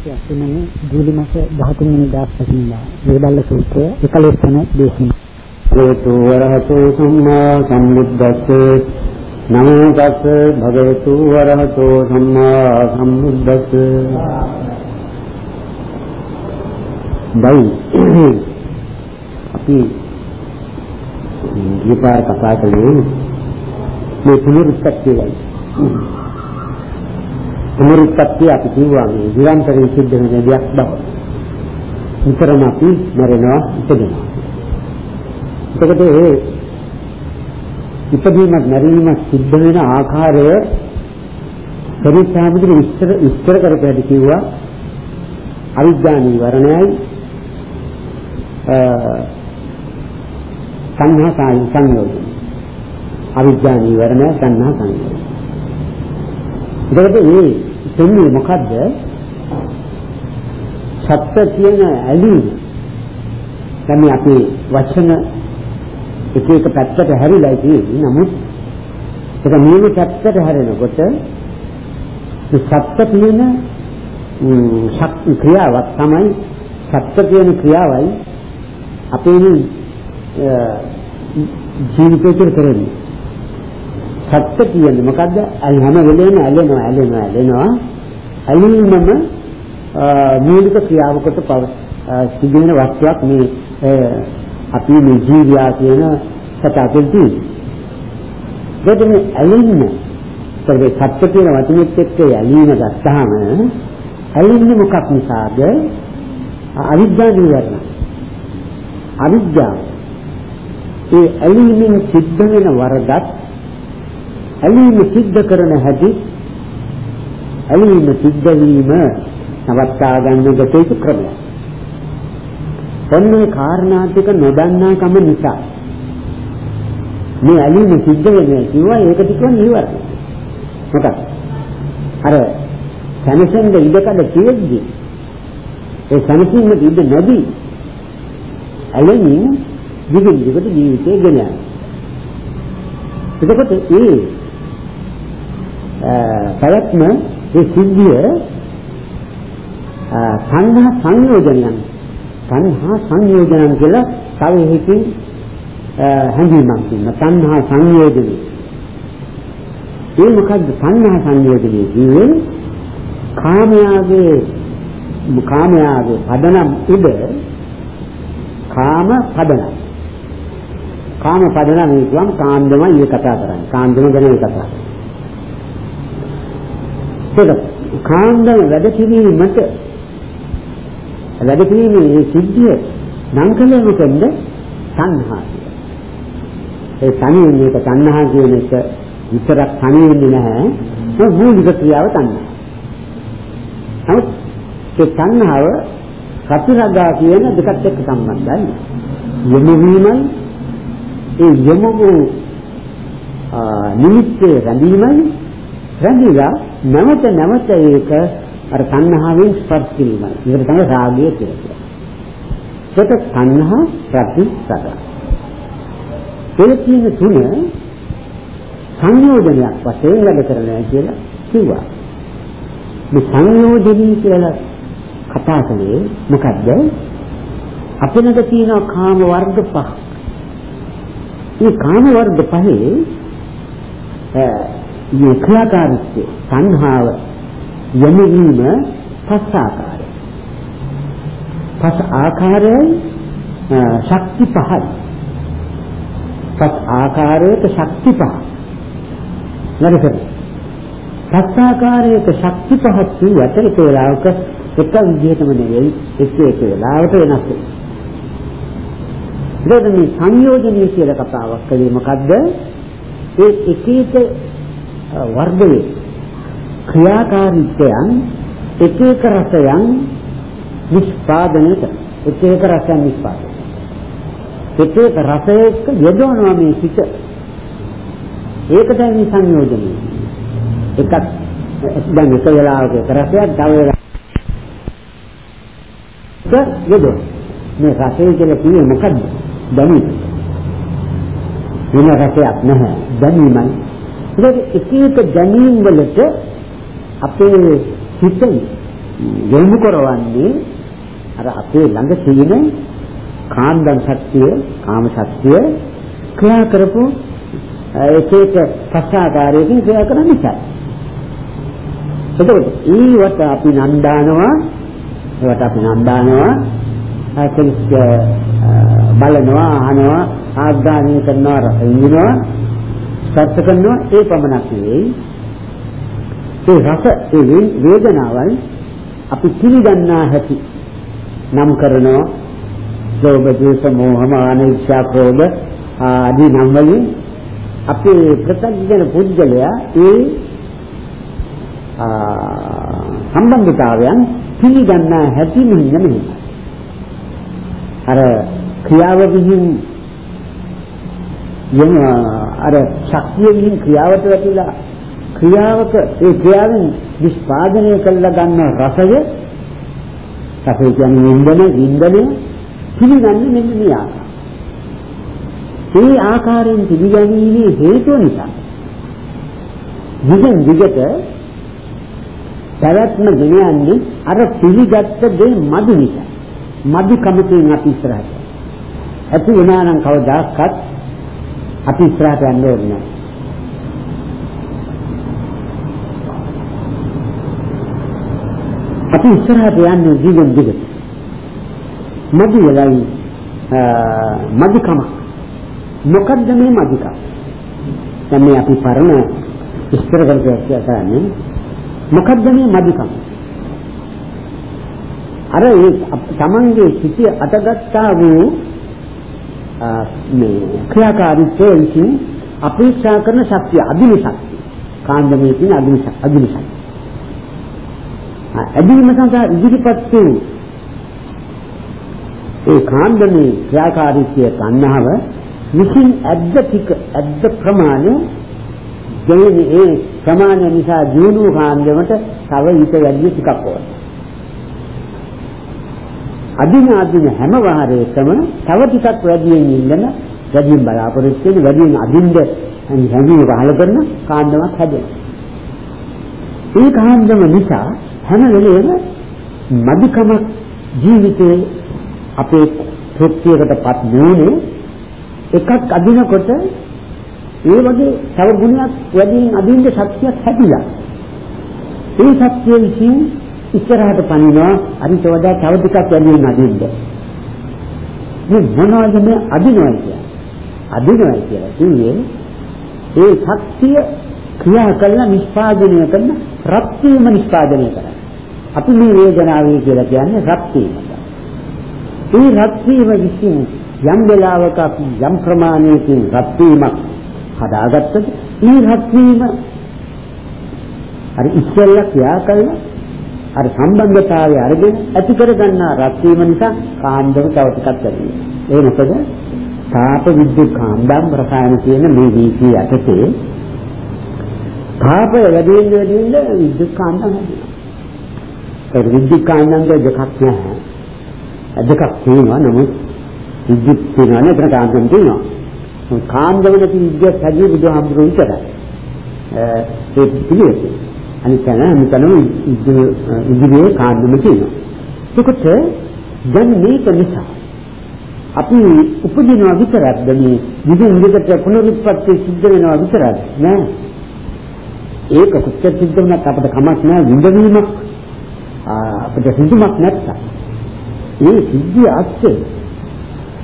1980 ජූලි මාස 13 වෙනිදා දක්වා වේදල්ල සූත්‍රය 11 වෙනි දේශනාව. හේතු වරහතු සම්මා සම්බුද්දස්සේ. නමෝ තස් භගවතු වරහතෝ සම්මා සම්බුද්දස්සේ. බයි අපි ඊපා කතා කළේ මේ පුනරුත්පත්තියයි. පුනරුත්පත්තිය අපි කියුවා මේ නිරන්තරයෙන් සිද්ධ වෙන දෙයක් බව. විතරම අපි මරණවා ඉපදෙනවා. එතකොට ඒ ඉපදීමක් මැරීමක් සිද්ධ වෙන ආකාරය පරිසාමුදුර විස්තර විස්තර කරපැටි කිව්වා අවිද්‍යා නිවරණයයි සංඝා කාය සංයෝජන අවිද්‍යා නිවරණය සංඝා සංයෝජන එතකොට මේ දෙන්නේ මොකද්ද? සත්‍ය කියන ඇලීම. දැන් අපි වචන එක එක පැත්තට හැරිලා තියෙන්නේ. නමුත් ඒක නියම පැත්තට හැරෙනකොට මේ සත්‍ය කියන ශක්ති ක්‍රියාවක් තමයි සත්‍ය කියන ක්‍රියාවයි අපේ ජීවිතේ කරන්නේ. සත්‍ය කියන්නේ මොකද්ද? හැම වෙලේම ඇලෙනවා ඇලෙනවා ඇලෙනවා. ඇලීමම මූලික ක්‍රියාවකට පව සිදුවෙන වස්තුවක් මේ අපි මේ ජීවියා කියන සත්‍යයෙන් දෙදෙන ඇලෙන්න ඒ සත්‍ය කියන වචනේත් එක්ක ඇලීම ගත්තාම ඇලෙන්නේ මොකක් නිසාද? අවිද්‍යාව නිවර්ණ. අවිද්‍යාව ඒ ඇලීමෙන් සිද්ධ වෙන වරදක් ඇලීම සිද්ධ කරන හැටි ඇලීම සිද්ධ වීම නවත්තා ගන්න ගැටේක ක්‍රමයක්. ඔන්නේ කාරණා ටික නොදන්නා කම නිසා මේ ඇලීම සිද්ධ වෙන්නේ කිව්වා ඒක ටික නිවර්ණ. මොකක්ද? අර සනසෙන්ද ඉඩකඩ තියෙද්දි ඒ සනසින්ම ඉඩ නැති ඇලෙමින් දිගින් දිගට ජීවිතේ ගෙන යනවා. එතකොට ඒ පැවැත්ම ඒ සිද්ධිය සංඝා සංයෝජනයන් සංඝා සංයෝජනයන් කියලා තව එකකින් හැඳින්වීමක් තියෙනවා. සංඝා සංයෝජනය. ඒ මොකද්ද? සංඝා සංයෝජනය කියන්නේ කාමයාගේ කාමයාගේ පදනම් ඉද කාම පදනම්. කාම පදනම් කියවම් කාන්දමයි කතා කරන්නේ. කාන්දම ගැන කතා කරන්නේ. ඒක කාන්දම වැඩ කිරීමට වැඩ කිරීමේ සිද්ධිය නම් කලේ මොකද සංහා ඒ තනියෙන් මේක තණ්හා කියන එක විතරක් තනියෙන්නේ නැහැ. ඒ මූලික ක්‍රියාව තණ්හා. නමුත් ඒ තණ්හාව කතිරගා කියන දෙකත් එක්ක සම්බන්ධයි. යොමු වීමයි. ඒ යොමු වූ නිමිත්තේ රැඳීමයි. රැඳිලා නැවත නැවත ඒක අර තණ්හාවෙන් ස්පර්ශ කිරීමයි. ඒකට තමයි රාගය කියලා කියන්නේ. ඒක තණ්හා ප්‍රතිසග. ඒ කියන තුන සංයෝජනයක් වශයෙන් වැඩ කරනවා කියලා කිව්වා. මේ සංයෝජනී කියලා කතා කළේ මොකද්ද? අපිනක තියෙන කාම වර්ග පහ. මේ කාම වර්ග පහේ මේ ක්‍රියාකාරීත්වය සංහාව යොමු වීම පස් ආකාරය. පස් ආකාරයේ ශක්ති පහයි. පස් ආකාරයක ශක්ති පහ. නේද? පස් ආකාරයක ශක්ති පහක් කියවට ඒක වෙලාවක එක විදිහටම නෙවෙයි එක එක වෙලාවට වෙනස් වෙනවා. ඊට මේ සංයෝජනීය කියලා කතාවක් කලේ මොකද්ද? ඒ එක එක වර්ගයේ ක්‍රියාකාරීත්වයන් එක එක රසයන් නිෂ්පාදනය කර එක එක රසයන් නිෂ්පාදනය එක එක රසයක යොදවනවා මේ සිත. ඒකටයි මේ සංයෝජනය. එකක් දැන් එක වෙලාවක එක රසයක් තව වෙලාවක යොදව මේ රසය කියලා කියන්නේ මොකද්ද? දැනීම. වෙන රසයක් නැහැ. දැනීමයි. ඒක එක එක දැනීම් වලට අපේ හිතේ යොමු කරවන්නේ අර අපේ ළඟ තියෙන කාන්දන් ශක්තිය, කාම ශක්තිය ක්‍රියා කරපු එක එක පස්සාකාරයකින් ක්‍රියා කරන නිසා. එතකොට ඊවට අපි නන්දානවා ඒවට අපි නන්දානවා කෙනෙක් බලනවා අහනවා ආග්‍රහණය කරනවා රස විඳිනවා ස්පර්ශ කරනවා ඒ පමණක් නෙවෙයි ඒ රස ඒ වේදනාවල් අපි පිළිගන්නා හැටි නම් කරනවා ලෝභ ද්වේෂ මෝහ මාන ඉච්ඡා ක්‍රෝධ ආදී නම් වලින් අපේ ප්‍රත්‍යඥ පුද්ගලයා ඒ සම්බන්ධතාවයන් පිළිගන්නා හැටි මෙන්න මෙහෙමයි. අර ක්‍රියාව විහිං යන අර ශක්තිය විහිං ක්‍රියාවට වැටිලා ක්‍රියාවක ඒ ක්‍රියාවෙන් නිෂ්පාදනය කළ ගන්න රසය රසය කියන්නේ ඉන්ධන ඉන්ධනය පිළිගන්නේ මෙන්න මේ ආකාරය. ඒ ආකාරයෙන් පිළිගැනීමේ හේතුව නිසා දිගින් දිගට පැවැත්ම ගෙන යන්නේ අර පිළිගත්ත දේ මදි නිසා. මදි කමකින් අපි ඉස්සරහට. ඇති වෙනා නම් කවදාකවත් අපි ඉස්සරහට යන්න ඕනේ නැහැ. අපි ඉස්සරහට යන්නේ දිගින් දිගට. මදි වෙලයි මදිකම. මොකද්ද මේ මදිකම? දැන් මේ අපි පරණ ඉස්තර කරගෙන මොකද්ද මේ මදිකම? අර ඒ තමන්ගේ සිටි අතගත්තා වූ මේ ක්‍රියාකාරීත්වය විසින් අපේක්ෂා කරන ශක්තිය අදින ශක්තිය කාන්දමේ තියෙන අදින අදින ශක්තිය අදින සඳහා ඉදිරිපත් වූ ඒ කාන්දමේ ක්‍රියාකාරීත්වය තණ්හාව විසින් ඇද්ද ටික ඇද්ද ප්‍රමාණය දෙන්නේ ඒ ප්‍රමාණය නිසා ජීවු කාන්දමට තව ඊට වැඩි ටිකක් ඕන. අදින අදින හැම වාරයකම තව ටිකක් වැඩියෙන් ඉන්න වැඩියෙන් බලාපොරොත්තු වෙන වැඩියෙන් අදින්ද හැඟීම පහල කරන කාන්දමක් හැදෙනවා. ඒ කාන්දම නිසා හැම වෙලේම මදිකම ජීවිතේ අපේ තෘප්තියකටපත් නොවුනේ එකක් අදිනකොට ඒ වගේ තව ගුණයක් වැඩියෙන් අදින්න ශක්තියක් හැදිලා. ඒ ශක්තිය විසින් ඉස්සරහට පනිනවා අනිත් වඩා තව ටිකක් වැඩියෙන් අදින්න. මේ මොනවද මේ අදිනවා කියන්නේ? අදිනවා කියලා කියන්නේ ඒ ශක්තිය ක්‍රියා කරන නිෂ්පාදනය කරන රත් වීම නිෂ්පාදනය කරන. අපි මේ වේදනාවේ කියලා කියන්නේ රත් වීම. ඒ රත් වීම විසින් යම් වෙලාවක අපි යම් ප්‍රමාණයකින් රත් වීමක් හදාගත්තද ඒ රත් වීම අර ඉස්සෙල්ලා ක්‍රියා කරන අර සම්බන්ධතාවය අරගෙන ඇති කරගන්නා රත් වීම නිසා කාන්දම තව ටිකක් වැඩි ඒ මොකද? තාප විද්‍යුත් කාන්දම් රසායන කියන මේ වීසී යටතේ තාපය වැඩි වෙන වැඩි වෙන විද්‍යුත් කාන්දම් හැදෙනවා ඒ විද්‍යුත් කාන්දම් දෙකක් නැහැ. දෙකක් තියෙනවා. නමුත් විද්‍යුත් තියෙනවා නේද කාන්දම් තියෙනවා. කාන්දම නැති විද්‍යාව හැදී බුදුහාමුදුරුවෝ විතරයි. ඒ පිළිවෙත. අනිත් තැන අනිතනම ඉදිරියේ කාන්දම තියෙනවා. ඒකට දැන් මේක නිසා අපි උපදිනවා විතරක්ද? මේ විදින් විදිහට පුනරුත්පත්ති සිද්ධ වෙනවා විතරක් නෑ. ඒක කොච්චර සිද්ධ වුණත් අපිට කමක් නෑ විඳවීමක්. අපිට සිදුමක් නැත්තම්. ඒ සිද්ධිය ඇත්තේ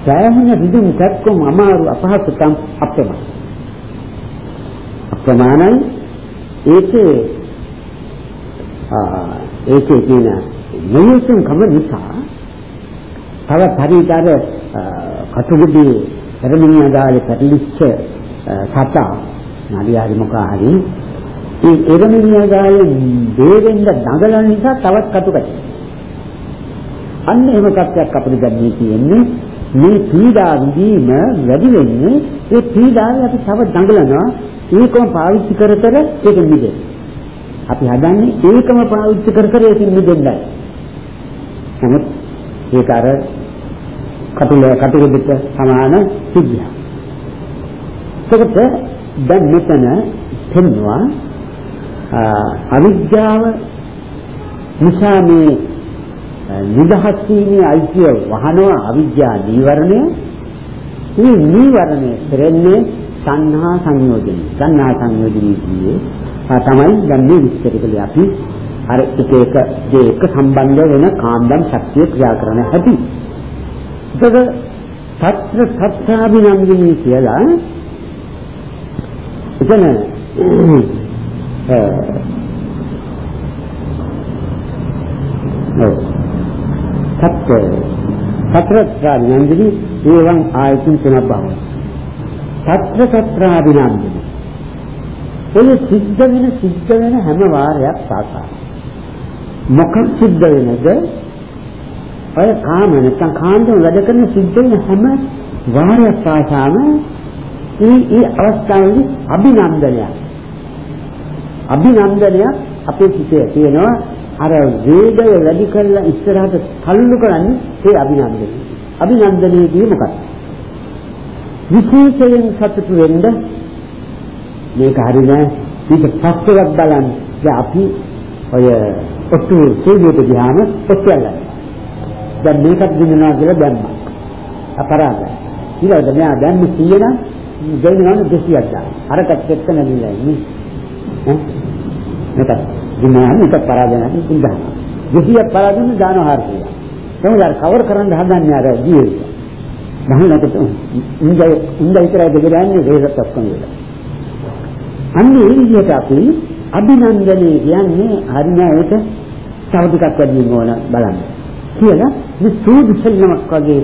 සෑහෙන විදුම් කැක්කම් අමාරු අපහසුකම් අප්‍රමාණ අප්‍රමාණයි. ඒකේ ආ ඒකේ කියන නියුසන් කම නිසා තව පරිතර කටුගුඩි පෙරමිනියා ගාලේ පැටලිච්ච සතා නඩියාරි මොකා හරි ඒ එරමිනියා ගාලේ දෙවෙන්න දඟලන නිසා තවත් කටුකටි අන්න එහෙම තත්ත්වයක් අපිට දැන් තියෙන්නේ. මේ පීඩා විඳීම වැඩි වෙන්නේ ඒ පීඩාවේ අපි තව දඟලනවා. ඒකම පාවිච්චි කර කර ඒක මිදෙන්න. අපි හදන්නේ ඒකම පාවිච්චි කර කර ඒකෙන් මිදෙන්නයි. නමුත් ඒක අර කටුල කටුලෙට සමාන සිද්ධියක්. ඒකට දැන් මෙතන පෙන්නවා අවිද්‍යාව නිසා මේ නිදහස් වීමේ අයිතිය වහනවා අවිද්‍යා නීවරණය. මේ නීවරණය කෙරෙන්නේ සංහා සංයෝජන. සංහා සංයෝජනයේ තමයි දැන් මේ විස්තර කළේ අපි අර එක එක දෙයක සම්බන්ධ වෙන කාන්දම් ශක්තිය ක්‍රියා කරන හැටි. ඒක සත්‍ය සත්‍යාභිනන්දිනී කියලා එතන සත්‍ය සත්‍යාභිනන්දිනී ඒවං ආයතන තුනක් බව. සත්‍ය සත්‍යාභිනන්දිනී ඔය සිද්ධ වෙන සිද්ධ වෙන හැම වාරයක් සාකා මොකක් සිද්ධ වෙනද? ඔය කාම නැත්නම් කාන්දම වැඩ කරන සිද්ධ වෙන හැම වාරයක් පාසාම ඒ ඒ අවස්ථාවේදී අභිනන්දනයක් අභිනන්දනයක් අපේ සිතේ තියෙනවා අර වේගය වැඩි කරලා ඉස්සරහට තල්ලු කරන්නේ ඒ අභිනන්දනය. අභිනන්දනයේදී මොකක්ද? විශේෂයෙන් සතුටු වෙන්න මේක හරිනේ ඊට පස්සෙවත් බලන්න. දැන් අපි ඔය ඔට්ටු සේවියට ගියාම ඔච්චරයි. දැන් මේකත් දිනනවා කියලා දැම්මා. අපරාධයි. ඊළඟට මෙයා දැම්ම 100 නම් දෙන්නවනේ 200ක් දාන. අරකට එක්ක නැගිලා ඉන්නේ. ඈ මේක දිනනවා මේක පරාජය නැති ඉඳහන. 200ක් පරාජයන දානවා 400. කොහොමද කවර් කරන්න හදන්නේ අර ජීවිතය. බහලකට උන්දයි උන්දයි විතරයි දෙගන්නේ ඒකත් ඔක්කොම වෙලා. අන්නේ ඒ විදිහට අපි අභිනන්දනයේ කියන්නේ හරියට තව ටිකක් වැඩි වෙන්න ඕන බලන්න. කියලා මේ සූදු සෙල්ලමක් වගේ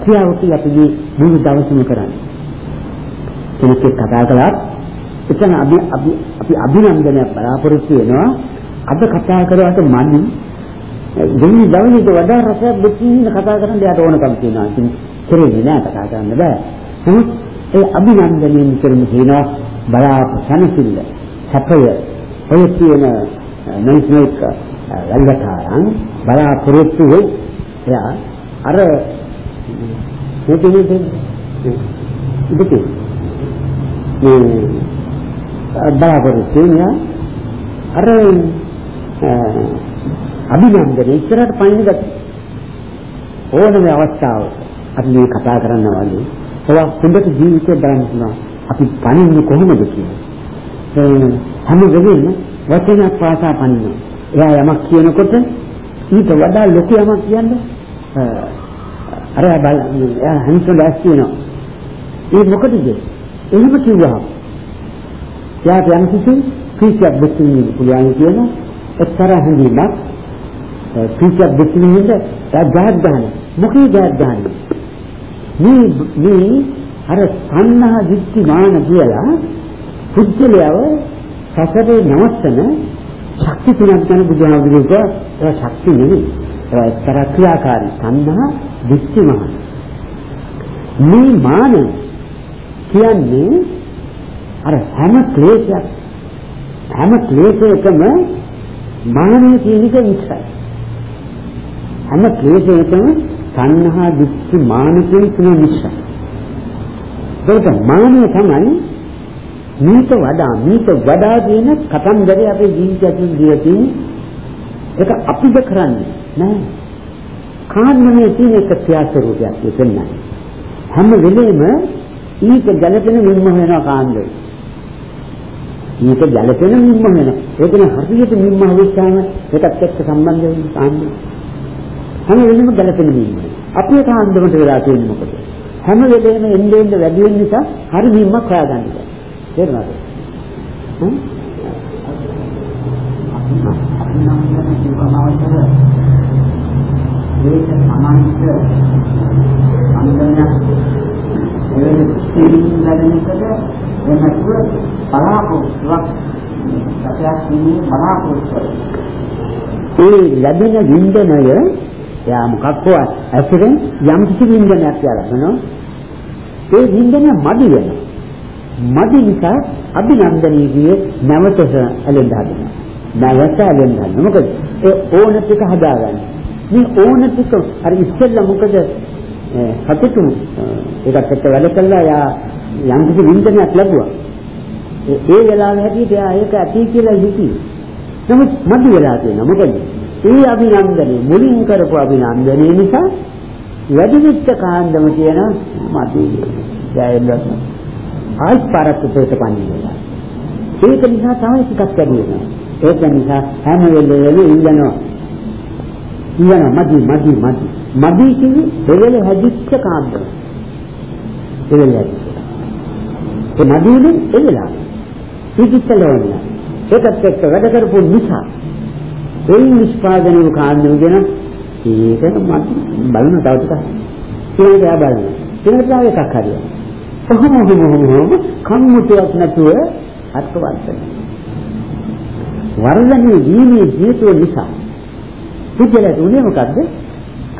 ක්‍රියාවකී අපි මේ මුළු දවසම කරන්නේ. කෙනෙක් කතා කළා එතන අපි අපි අපි අභිනන්දනය බලාපොරොත්තු වෙනවා අද කතා කරාට මදි දෙන්නේ දවල්ට වඩා රසයක් දෙකින් කතා කරන්න යාට ඕනකම් තියෙනවා. ඉතින් කෙරෙන්නේ නෑ කතා කරන්න බෑ. නමුත් ඒ අභිනන්දනයෙන් කරන කියනවා බලාපොරොත්තු සැපය ඔය කියන නයිස්මේක ලංගතාරන් බලාපොරොත්තු වෙයි. එයා අර මේකෙන්නේ ඉතින් මේ බලාපොරොත්තු වෙනවා අර අභිනන්දනය ඉස්සරහට පයින් ගත්තා. ඕනම අවස්ථාවක අපි මේ කතා කරනවා වගේ ඔයා හොඳට ජීවිතේ බලන්න පුළුවන් අපි පණින්නේ කොහොමද කියන්නේ හැම වෙලෙම වචනයක් පාසා පනිනවා. එයා යමක් කියනකොට ඊට වඩා ලොකු යමක් කියන්නේ අර බල එයා හංසන දැස් කියනවා. ඒ මොකටද? එහෙම කිව්වහම එයාට යම් කිසි කීයක් දෙකින් පුළුවන් කියන එක්තරා හැඟීමක් කීයක් දෙකින් ඉඳ එයා ගහක් ගන්න. මොකේ ගහක් ගන්න? මේ මේ අර සංහා දික්ටි මාන කියලා පුද්ගලයව සසරේ නවත්තන ශක්ති තුනක් ගැන බුදුහාමුදුරුවෝ ඒ ශක්ති නෙවෙයි. ඒ එක්තරා ක්‍රියාකාරී සංහා දික්ටි මාන. මේ මාන කියන්නේ අර හැම ක්ලේශයක් හැම ක්ලේශයකම මානය කියන එක විශ්සයි. හැම ක්ලේශයකම සංහා දික්ටි මාන කියන තුන විශ්සයි. ඒක මානය තමයි මීට වඩා මීට වඩා කියන කතන්දරේ අපේ ජීවිතයෙන් දීලා තියෙන්නේ ඒක අපිද කරන්නේ නෑ කාන්මනේ තියෙන එක ක්‍රියා ස්වරූපයක් දෙන්නයි හැම වෙලෙම ඊට ගැළපෙන මිම්ම වෙනවා කාන්දේ. ඊට ගැළපෙන මිම්ම වෙනවා. ඒකනේ හරියට මිම්ම හොවිස්සාම ඒකත් එක්ක සම්බන්ධ වෙන කාන්දේ. හැම වෙලෙම ගැළපෙන මිම්ම අපේ කාන්දමට වෙලා තියෙන්නේ මොකද හැම වෙලෙම එන්නේ එන්නේ වැඩි වෙන නිසා හරි මිම්මක් හොයාගන්න බෑ තේරුණාද? හ්ම්? ඒක සමානිත අන්දනයක් එවැනි ස්ත්‍රීන් ලැබෙනකොට එනතුව බලාපොරොත්තුවක් සත්‍යයක් ඉන්නේ බලාපොරොත්තුවක් ඒ ලැබෙන වින්දනය යා මොකක්ද ඇසුරෙන් යම් කිසි වින්දනයක් ලැබෙනවා ඒ වින්දනය මදි වෙනවා මදි නිසා අභිනන්දනී කියේ නැවත ඇලෙන්න හදනවා. නැවත ඇලෙන්න හදනවා. මොකද ඒ ඕන ටික හදාගන්න. මේ ඕන ටික අර ඉස්සෙල්ලා මොකද සතුටු ඒකත් එක්ක වැඩ කළා යා යම් කිසි වින්දනයක් ලැබුවා. ඒ වෙලාවේ හැටියට එයා ඒක ඇති කියලා හිතුවේ. නමුත් මදි වෙලා තියෙනවා. මොකද ඒ අභිනන්දනේ මුලින් කරපු අභිනන්දනේ නිසා වැඩි විච්ච කාන්දම කියන මතී ජයලොත් ආයි පාරකුතේට පන්නේ ඒක නිසා තමයි ටිකක් වැඩි වෙනවා. ඒක නිසා හැම වෙලේම ඉන්නනවා කියනවා මදි මදි මදි. මදි කියන්නේ දෙවල හැදිච්ච කාන්දම දෙවල හැදිච්ච. ඒ මදිනේ එළලා. පිටිච්චලවන්න ඒකත් එක්ක වැඩ කරපු නිසා ඒ නිෂ්පාදනය වූ කාන්දම ගැන ඒක මම බලන තව ටිකක් ඒක දිහා බලන්න. ඒක තමයි එකක් හරිය. කොහොම හොම කම්මුතියක් නැතුව අත්වත් වර්ධනයේ වීමේ හේතුව නිසා පුද්ගලයාට උනේ මොකද්ද?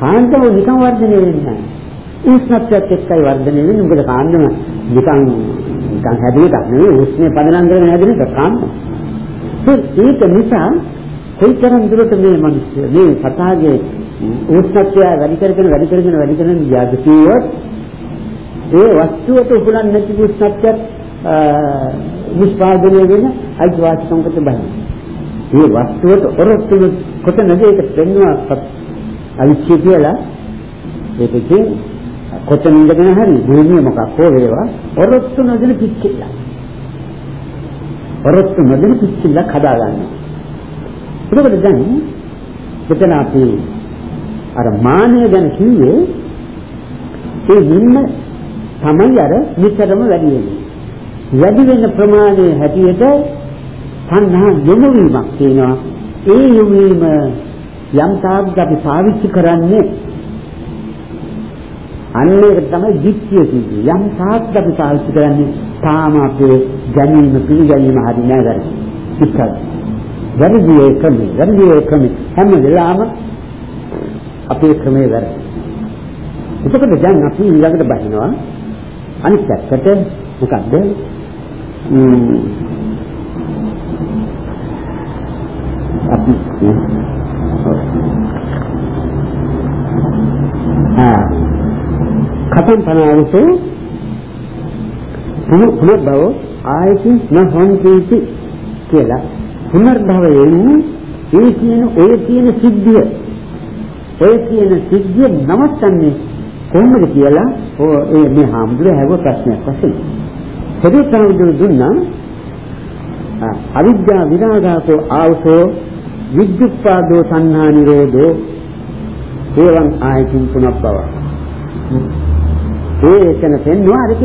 කාන්දම නිකන් වර්ධනය වෙන්නේ නැහැ. උෂ්ණත්වයට එක්කයි වර්ධනය වෙන්නේ. මොකද කාන්දම නිකන් නිකන් හැදෙන එකක් නෙවෙයි උෂ්ණේ පදනම් කරගෙන හැදෙන එක කාන්දම. ඒක නිසා කොයිතරම් දුරට මේ මිනිස්සු මේ සතාගේ උෂ්ණත්වය වැඩි කරගෙන වැඩි කරගෙන වැඩි කරගෙන ගියාද කිව්වොත් ඒ වස්තුවට උගලන්නේ නැති උෂ්ණත්වයක් නිෂ්පාදනය වෙන අයිතිවාසිකමකට බහින. මේ වස්තුවට ඔරොත්තු කොතනද ඒක පෙන්වනවා අවිච්ඡේ කියලා ඒකකින් කොතන ඉඳගෙන හරි භූමිය මොකක් හෝ වේවා ඔරොත්තු නොදෙන පිච්චිල්ල. ඔරොත්තු නොදෙන පිච්චිල්ලක් හදාගන්නවා. ඒකවල දැන් මෙතන අපි අර මානය ගැන කිව්වේ ඒ හින්න තමයි අර නිතරම වැඩි වෙන්නේ. වැඩි වෙන ප්‍රමාණය හැටියට තණ්හා යොමු වීමක් තියෙනවා. ඒ යොමු වීම යම් තාක් අපි පාවිච්චි කරන්නේ අන්න ඒක තමයි දික්තිය කියන්නේ. යම් තාක් අපි පාවිච්චි කරන්නේ තාම අපේ ගැනීම පිළිගැනීම හරි නෑ ගන්න. වැරදි ඒකනේ වැරදි ඒකනේ. හැම වෙලාවම අපේ ක්‍රමයේ වැරදි. එතකොට දැන් අපි ඊළඟට බහිනවා. අනිත් පැත්තට මොකද්ද? අපි ආ. කතම් පනාවසේ පුනර්භව ආයති නහොන්තිති කියලා. පුනර්භවයෙන් ඒ කියන ඔය කියන සිද්ධිය ඔය කියන සිද්ධිය නවත්තන්නේ කොහොමද කියලා ඔය මේ හාමුදුරුවෝ හැව ප්‍රශ්නයක් වශයෙන්. සරියතනදු දුන්නා අවිද්‍යා විරාගාතෝ ආවසෝ විද්‍යුත්පාදෝ සංහා නිරෝධෝ ඒවං ආයතින් පුනප්පව. ඒ එතන පෙන්වනවා අරක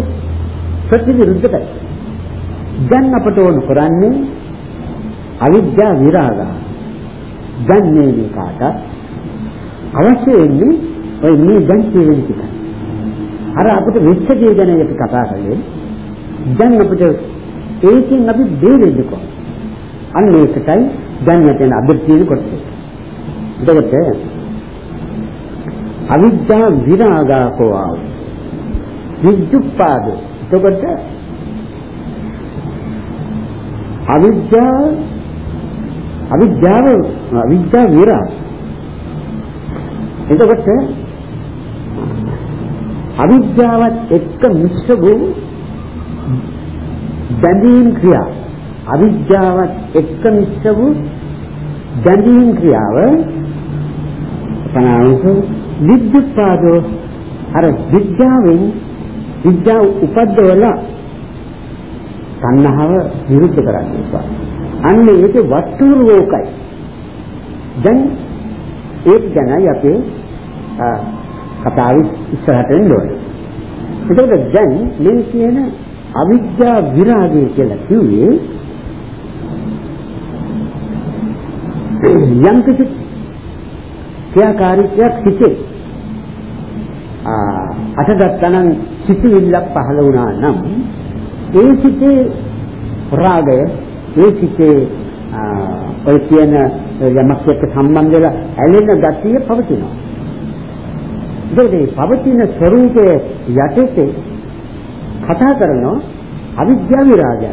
ප්‍රතිවිරුද්ධයි. දැන් අපට ඕන කරන්නේ අවිද්‍යා විරාගා. දැන් මේ කාට අවශ්‍ය වෙන්නේ ඔය මේ දැන් කියන ටික. අර අපිට වෙච්ච දේ ගැන අපි කතා කරන්නේ දැන් අපිට ඒකෙන් අපි බේරෙන්න කොහොමද? අන්න ඒකයි දැන් නැතන අද තියෙන කොටස. එතකොට අවිද්‍යා විරාගාකෝ ආව. විද්‍යුත්පාද. එතකොට අවිද්‍යාව අවිද්‍යාව අවිද්‍යා විරාග එතකොට අවිද්‍යාවත් එක්ක මිශ්‍ර වූ බැඳීම් ක්‍රියා. අවිද්‍යාවත් එක්ක මිශ්‍ර වූ බැඳීම් ක්‍රියාව පනාවස විද්‍යුත්පාදෝ. අර විද්‍යාවෙන් විද්‍යාව උපද්දවලා තණ්හාව විරුද්ධ කරන්නේ. අන්න ඒකේ වස්තුරෝකයි. දැන් ඒක ගැනයි අපේ කතාව ඉස්සරහට එන්න ඕනේ. එතකොට දැන් මේ කියන අවිද්‍යා විරාගය කියලා කිව්වේ යම් කිසි ක්‍රියාකාරීත්වයක් සිටේ. ආ අටගත්තනම් සිටිවිල්ලක් පහළ වුණා නම් ඒ සිටේ රාගය ඒ සිටේ ඔය කියන යමක් එක්ක සම්බන්ධ වෙලා ඇලෙන ගතිය පවතිනවා. ඒකේ පවතින ස්වરૂපයේ යටතේ කතා කරනවා අවිද්‍යා විරාගය.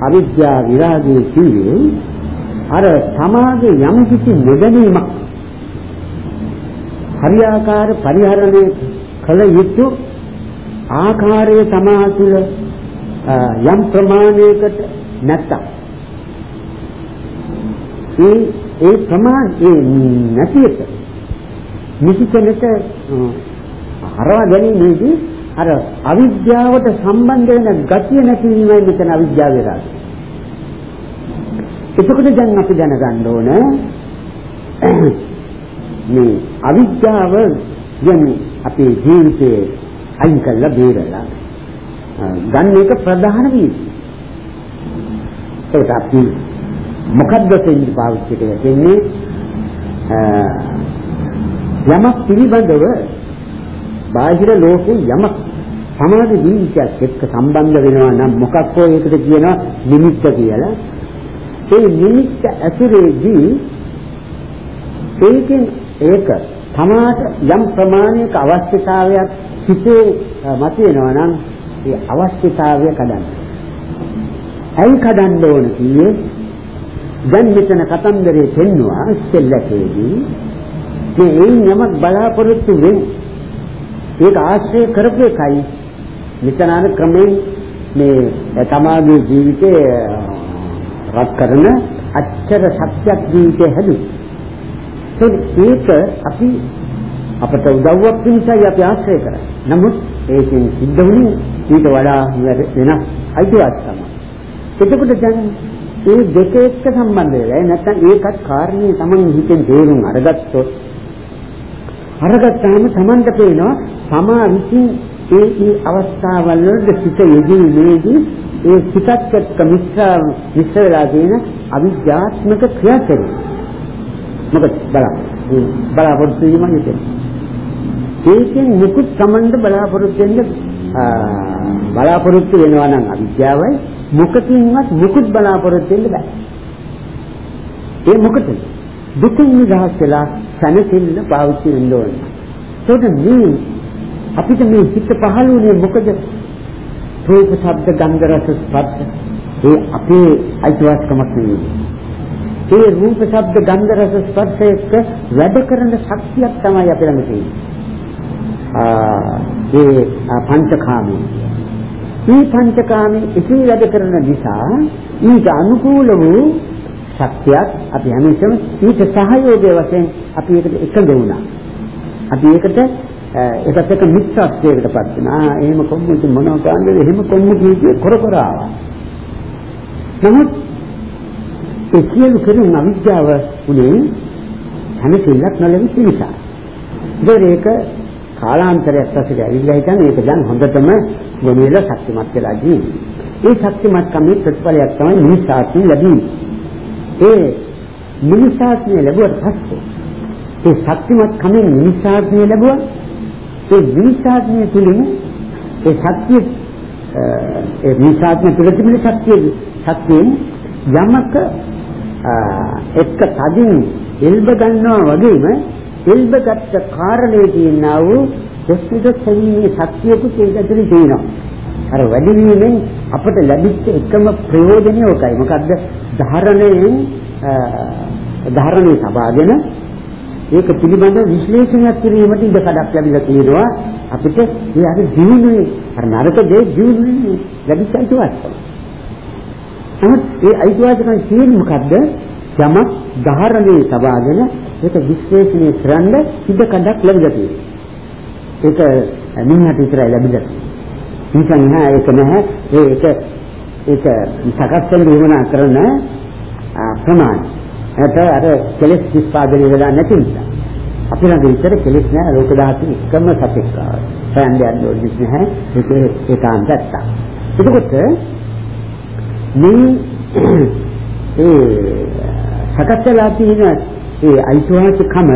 අවිද්‍යා විරාගයේ කියන්නේ අර සමාජයේ යම් කිසි නොදැනීමක් හරියාකාර පරිහරණය කළ යුතු ආකාරයේ සමාජ තුළ යම් ප්‍රමාණයකට නැත්තම් ඒ ඒ ප්‍රමාණ ඒ නැතික නිසිකලට හරවා ගැනීමේදී අර අවිද්‍යාවට සම්බන්ධ වෙන ගතිය නැතිවීමයි මෙතන අවිද්‍යාවේ රාගය. එතකොට දැන් අපි දැනගන්න ඕන මේ අවිද්‍යාව කියන්නේ අපේ ජීවිතයේ අයින් කරලා බේරලා ගන්න එක ප්‍රධාන වීම. ඒක අපි මොකද්ද කියන්නේ පාවිච්චි කරන්නේ යමක් පිළිබඳව බාහිර ලෝකේ යමක් සමාජ ජීවිතයක් එක්ක සම්බන්ධ වෙනවා නම් මොකක් හෝ ඒකට කියනවා නිමිත්ත කියලා. ඒ නිමිත්ත ඇසුරේදී ඒකෙන් ඒක තමාට යම් ප්‍රමාණයක අවශ්‍යතාවයක් සිටේ මතුවෙනවා නම් ඒ අවශ්‍යතාවය කඩන්න. ඇයි කඩන්න ඕන කියේ? දැන් මෙතන කතන්දරේ පෙන්නවා ඉස්සෙල්ලකේදී මේ එයින් යමක් බලාපොරොත්තු වෙන්නේ ඒක ආශ්‍රය කරපු එකයි මෙතන අර ක්‍රමයෙන් මේ තමාගේ ජීවිතේ රත් කරන අච්චර සත්‍යක් ජීවිතේ හැදුවේ. ඒක අපි අපට උදව්වක් පිණිසයි අපි ආශ්‍රය කරන්නේ. නමුත් ඒකෙන් සිද්ධ වුණේ ඊට වඩා වෙනස් අයිතිවාසිකමක්. එතකොට දැන් මේ දෙක එක්ක සම්බන්ධ වෙලා නැත්නම් ඒකත් කාරණේ Taman හිතෙන් තේරුම් අරගත්තොත් අරගත්තාම Tamanට පේනවා තමා විසින් ඒ ඒ අවස්ථාවල් වලට සිත යෙදීමේදී ඒ සිතත් එක්ක මිශ්‍ර මිශ්‍ර වෙලා තියෙන අවිද්‍යාත්මක ක්‍රියා කරනවා. මොකද බලන්න බලාපොරොත්තු වීම නෙතේ. ඒකෙන් මුකුත් සම්බන්ධ බලාපොරොත්තු වෙන්න බලාපොරොත්තු වෙනවා නම් අවිද්‍යාවයි මොකකින්වත් මුකුත් බලාපොරොත්තු වෙන්න බෑ. ඒ මොකද? දුකින් නිදහස් වෙලා සැනසෙල්ල පාවිච්චි වෙන්න ඕනේ. ඒකට මේ අපිට මේ හිත පහළ වුණේ මොකද? රූප, ශබ්ද, ගන්ධ, රස, ස්පර්ශ. ඒ අපේ අයිතිවාසිකමක් නෙවෙයි. ඒ රූප, ශබ්ද, ගන්ධ, රස, ස්පර්ශ එක්ක වැඩ කරන ශක්තියක් තමයි අපේ ළඟ තියෙන්නේ. ආ ඒ පංචකාමී. මේ පංචකාමී ඉතිරි වැඩ කරන නිසා ඊට අනුකූල වූ ශක්තියක් අපි හැමෝටම ඊට සහයෝගය වශයෙන් අපි ඒකට එකඟ වුණා. අපි ඒකට ඒකත් එක්ක මිත්‍යාත්වයකටපත් වෙනවා. එහෙම කොම්මු ඉතින් මොනවා කරන්නද? එහෙම කොම්මු කීකේ කර කර ආවා. නමුත් ඒ සියලු කෙරුණ අවිද්‍යාව උනේ හැමතිස්සෙක් නොලැබි නිසා. ඒක කාලාන්තරයක් පස්සේ ඇවිල්ලා හිටන් ඒක දැන් හොඳටම ගොනුවෙලා ශක්තිමත් වෙලා ජීවි. ඒ ශක්තිමත් කමේ ප්‍රතිඵලයක් තමයි මිනිසාත්ම ලැබීම. ඒ මිනිසාත්ම ලැබුවට පස්සේ ඒ ශක්තිමත් කමෙන් මිනිසාත්ම ලැබුවා ඒ විනිසාත්මය තුළින් ඒ සත්‍ය ඒ විනිසාත්ම තුළ තිබෙන සත්‍ය සත්‍යයෙන් යමක එක්ක තදින් එල්බ ගන්නවා වගේම එල්බගත් කාරණේ තියෙනා වූ දස්විද සවිනේ සත්‍යකුත් ඒක ඇතුලේ තියෙනවා. අර වැඩි වීමෙන් අපට ලැබිච්ච එකම ප්‍රයෝජනය ඔකයි. මොකද්ද? ධාරණයෙන් ධාරණේ සබාගෙන ඒක පිළිබඳ විශ්ලේෂණයක් කිරීමට ඉඩ කඩක් ලැබිලා තියෙනවා අපිට ඒ අර ජීවුනේ අර නරක දේ ජීවුනේ ලැබිච්ච අයිතිවාසිකම. නමුත් ඒ අයිතිවාසිකම් කියන්නේ මොකද්ද? යමක් ධාරණේ සබාගෙන ඒක විශ්ලේෂණය කරන්න ඉඩ කඩක් ලැබිලා තියෙනවා. ඒක මිනිහට විතරයි ලැබිලා තියෙන්නේ. නිකන් නෑ ඒක නෑ ඒක ඒක සකස් වෙන වුණා කරන ප්‍රමාණය. නැත අර කෙලෙස් නිස්පාදනය වෙලා නැති නිසා. අපි ළඟ විතර කෙලෙස් නැහැ ලෝක ධාතු එකම සතෙක් ආවා. හොයන්න යන්න ඕනේ නැහැ. ඒක ඒකාන්තයක්. එතකොට මේ ඒ සකච්ඡලා තියෙන ඒ අයිතිවාසිකම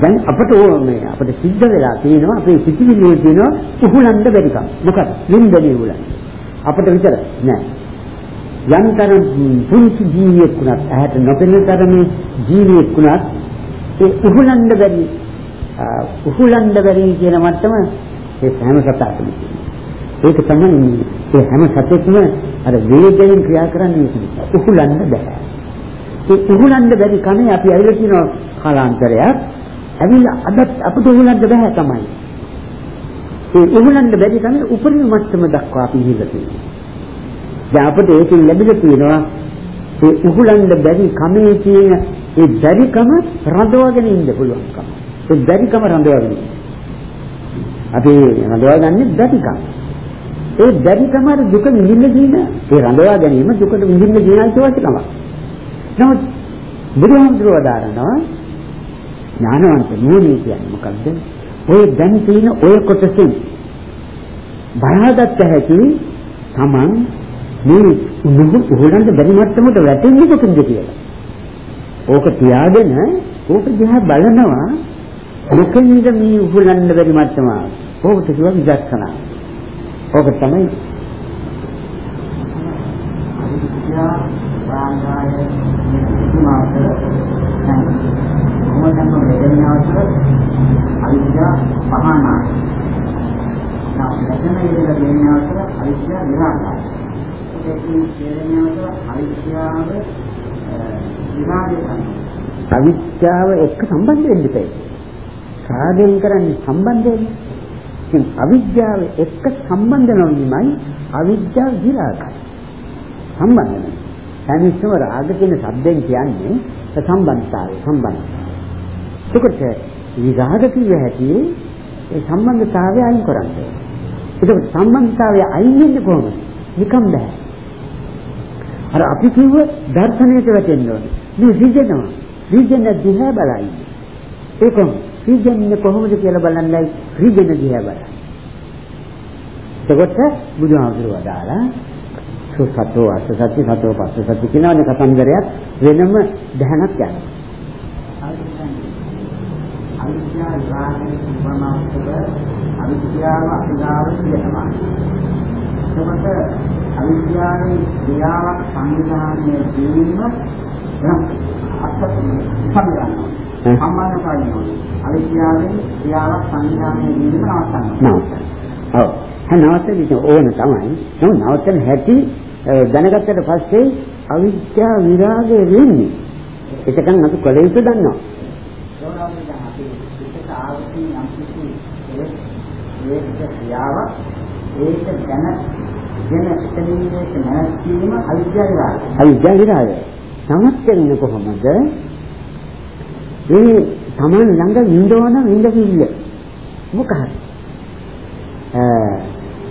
දැන් අපට මේ අපිට සිද්ධ වෙලා තියෙනවා අපේ සිතිවිලියේ තියෙනවා උහුලන්න බැරිකම. මොකද? නින්දනේ උහුලන්න. අපිට විතර නෑ. යම්තරම් පුංචි ජීවියෙක් වුණත් ඇහැට නොපෙනෙන තරමේ ජීවියෙක් වුණත් ඒ උහුලන්න බැරි උහුලන්න බැරි කියන මට්ටම ඒ හැම සතාටම ඒක තමයි ඒ හැම සතෙක්ම අර වේගයෙන් ක්‍රියා කරන්නේ ඒක උහුලන්න බෑ ඒ උහුලන්න බැරි කමේ අපි ඇවිල්ලා තියෙන කාලාන්තරයක් ඇවිල්ලා අදත් අපිට උහුලන්න බෑ තමයි ඒ උහුලන්න බැරි කමේ උපරිම මට්ටම දක්වා අපි ඉහිලා තියෙනවා දැන් අපිට ඒකෙන් ලැබිලා තියෙනවා ඒ උහුලන්න බැරි කමේ තියෙන ඒ බැරිකම රඳවගෙන ඉන්න පුළුවන්කම. ඒ බැරිකම රඳවගෙන. අපි රඳවගන්නේ බැරිකම. ඒ බැරිකම දුක විඳින්න දින ඒ රඳවා ගැනීම දුකට විඳින්න දින අයිතිවාසිකම. නමුත් බුදුහාමුදුරුවෝ දාරනවා ඥානවන්ත නුවණිය කියන්නේ මොකද්ද? ඔය දැන් තියෙන ඔය කොටසින් බයහදත් හැකි Taman මේ උණු උහුලන්න බැරි මට්ටමට වැටෙන්නේ කොතනද කියලා. ඕක තියාගෙන ඕක දිහා බලනවා මොකෙන්ද මේ උහුලන්න බැරි මට්ටම. ඕකට කියව විදර්ශනා. ඕක තමයි අවිද්‍යා වාංගාය නිමාත මොකක්ද වේදනාවට අවිද්‍යා පහනාය. now ලක්ෂණ වේදනා වේදනාවට අවිද්‍යා විරාගය. ඒකේ වේදනාවට අවිද්‍යාව විරාගය තමයි. අවිද්‍යාව එක්ක සම්බන්ධ වෙන්න ඉතින්. සාධයෙන් කරන්නේ සම්බන්ධයෙන්. ඉතින් අවිද්‍යාව එක්ක සම්බන්ධ නොවීමයි අවිද්‍යාව විරාගය. සම්බන්ධ නැහැ. සාමිස්සම රාග කියන શબ્දෙන් කියන්නේ සම්බන්ධතාවය සම්බන්ධ. ඒකට විරාග කිය හැටි ඒ සම්බන්ධතාවය අයින් කරන්නේ. ඒක සම්බන්ධතාවය අයින් වෙන්නේ කොහොමද? නිකම් බෑ. අර අපි කිව්ව දර්ශනයට වැටෙන්න ඕනේ. මේ රිජෙනවා. රිජෙන දිහා බලයි. ඒකම රිජෙන්නේ කොහොමද කියලා බලන්නයි රිජෙන දිහා බලයි. එතකොට බුදුහාමුදුරුවෝ දාලා සුසතෝ අසසති සතෝ පස්සසති කියනවානේ කතන්දරයක් වෙනම දහනක් යනවා. අවිද්‍යාව විවාහයේ සම්පන්නව අවිද්‍යාව අභිදාව කියනවා. එතකොට අවිද්‍යාවේ ක්‍රියාවක් සංවිධානය අත්ත සංවිධානය. සම්මානකාරී අවිද්‍යාවේ ක්‍රියාවක් සංවිධානය කිරීම නවත්තනවා. නවත්තනවා. ඔව්. නවත්තන ඕන තමයි. නවත්තන හැටි දැනගත්තට පස්සේ අවිද්‍යාව විරාගය වෙන්නේ. ඒකෙන් අපි කොලේ යුතු දන්නවා. ඒවනම් දැන් අපි පිටක ආවදී නම් කිසි ඒක ක්‍රියාවක් ඒක දැන කියන එතනින්ේක නැතිවීම අවිද්‍යාව විරාගය. අවිද්‍යාව විරාගය. නවත්තන්නේ කොහොමද? ඒ Taman ළඟ විඳවන විඳවිල්ල. මොකක්ද?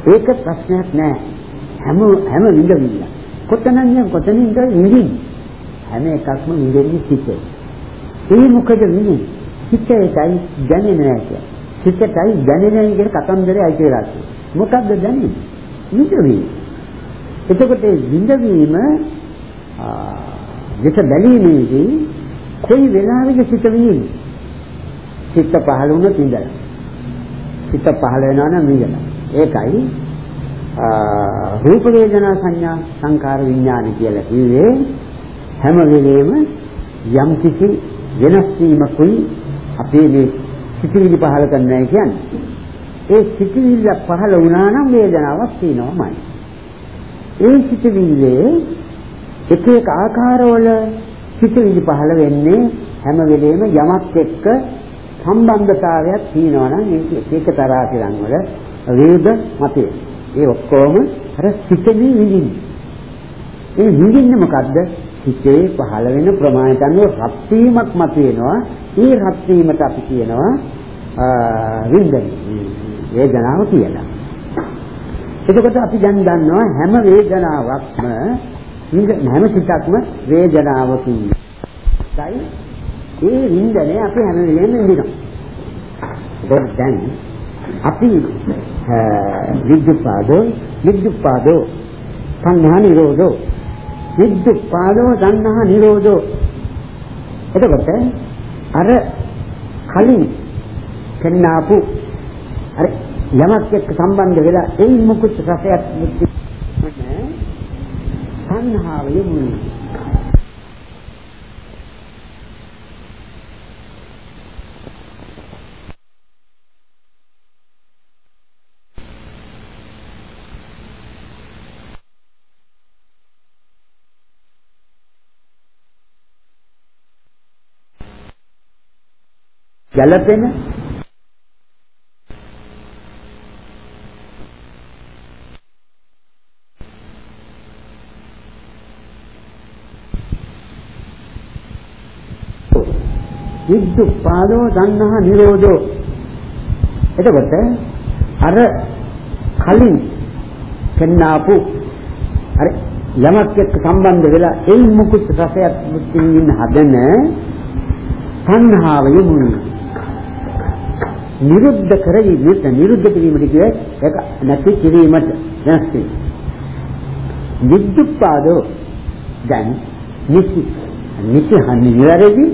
ඒක ප්‍රශ්නයක් නෑ. හැම හැම විඳවිල්ල. කොතනින්ද කොතනින්ද විඳින්නේ? හැම එකක්ම විඳින්නේ සිතේ. ඒ මොකද විඳින්නේ? සිතේයි දැනෙන්නේ නැහැ. සිතේයි දැනෙන්නේ කියන කතන්දරේ අයිති වෙලා තියෙනවා. මොකක්ද දැනෙන්නේ? විඳවීම. එතකොට විඳවීම දෙක බැලීමේදී කොයි වෙලාවෙද සිත විඳින්නේ? සිත පහළ වුණොත් ඉඳලා. සිත පහළ වෙනවා නම් විඳලා. ඒකයි රූප වේදනා සංඥා සංකාර විඥාන කියලා කිව්වේ හැම වෙලේම යම් කිසි වෙනස් වීමකුයි අපේ මේ සිතිවිලි පහළ කරන්නයි කියන්නේ. ඒ සිතිවිල්ල පහළ වුණා නම් වේදනාවක් තියෙනවමයි. ඒ සිතිවිල්ලේ එක එක ආකාරවල සිතිවිලි පහළ වෙන්නේ හැම වෙලේම යමක් එක්ක සම්බන්ධතාවයක් තියෙනවා නම් ඒක එක තරහසිරන් වල වේද මතේ. ඒ ඔක්කොම අර සිතෙන් විඳින්නේ. ඒ විඳින්නේ මොකද්ද? සිතේ පහළ වෙන ප්‍රමාණයට අනුව රත් වීමක් මතුවෙනවා. ඒ රත් වීමට අපි කියනවා විඳින වේදනාව කියලා. එතකොට අපි දැන් දන්නවා හැම වේදනාවක්ම හැම සිතක්ම වේදනාවකින්. ඒ විඳිනේ අපි හැම වෙලේම විඳිනවා. දැන් අපි විද්‍යුපාදෝ විද්‍යුපාදෝ සංඥා නිරෝධෝ. විද්‍යුපාදෝ සංඥා නිරෝධෝ. එතකොට අර කලින් කන්නාපු අර යමක් එක්ක සම්බන්ධ වෙලා ඒ මොකුත් රසයක් මුක්ති සංහාවේ මුල් ගැළපෙන විද්දුපාදෝ දන්නහ නිරෝධෝ. එතකොට අර කලින් පෙන්නාපු අර යමක් එක්ක සම්බන්ධ වෙලා ඒ මුකුත් රසයක් මුත්‍රින් හදන තණ්හාව යොමු වෙනවා නිරුද්ධ කරවි නිත නිරුද්ධ කිරීමට කියේ ඒක නැති කිරීමට නැස්ති විද්දුපාදෝ දැන් නිසි නිසි හන්නේ නිවැරදි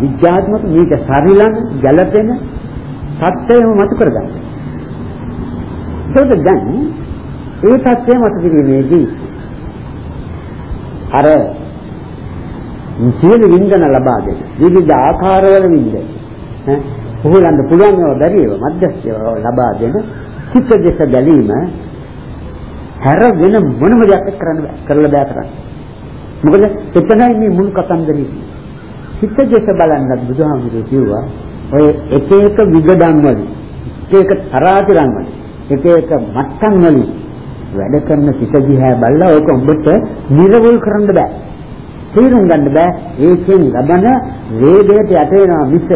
විද්‍යාත්මක මේක සරිලන ගැළපෙන සත්‍යයම මතු කරගන්න. ඒකද දැන් ඒ සත්‍යය මතු කිරීමේදී අර සියලු වින්දන ලබා දෙන විවිධ ආකාරවල වින්ද ඈ කොහොලන්න පුළුවන් ඒවා බැරි ඒවා මධ්‍යස්ථව ලබා දෙන චිත්ත දේශ බැලීම හැර වෙන මොනම දෙයක් කරන්න බෑ කරලා බෑ කරන්න. මොකද එතනයි මේ මුල් කතන්දරේ චිත්ත දේශ බලන්නත් බුදුහාමුදුරුවෝ කිව්වා ඔය එක එක විගඩම් වලින් එක එක තරාතිරම් වලින් එක එක මට්ටම් වලින් වැඩ කරන සිත දිහා බලලා ඒක ඔබට නිර්වුල් කරන්න බෑ. තේරුම් ගන්න බෑ. ඒකෙන් ලබන වේගයට යට වෙනවා මිස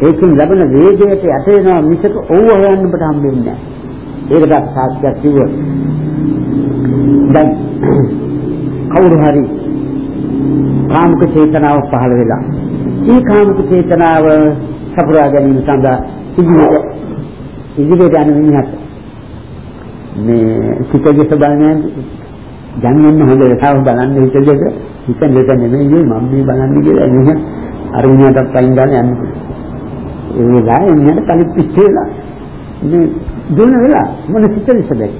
ඒකෙන් ලබන වේගයට යට වෙනවා මිසක ඕව හොයන්න ඔබට හම්බෙන්නේ නෑ. ඒකට සාක්ෂියක් කිව්වොත්. දැන් කවුරු හරි කාමක චේතනාව පහළ වෙලා ඒ කාමක චේතනාව සපුරා ගැනීම සඳහා ඉදිරියට ඉදිරියට යන මිනිහට මේ සිතජස බලන්නේ දැන් මෙන්න හොඳ වෙලාව බලන්න හිතජස හිතෙන් දෙක නෙමෙයි මම මේ බලන්නේ කියලා එන්නේ අර මිනිහටත් පයින් ගන්න යන්නේ. ඒ වෙලාවේ මිනිහට කලිත් පිස්සෙලා මේ දුන වෙලා මොන සිතජස බැරි